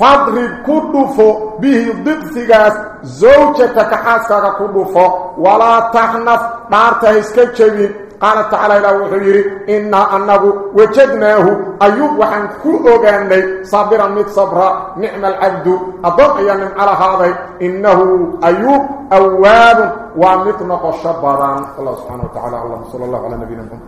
فاضرب كدفو به ضقسيغاس زوجتك حاسكا كدفو ولا تحنف دارته اسكجبين قال تعالى إلى وحيري إنا أنه وجدناه. أيوب وحن كل أغاني صابرا مت صبرا نعم العبد. أضطي من على هذا إنه أيوب أواب ومطنق الشبران الله سبحانه وتعالى اللهم صلى الله على نبينا محمد.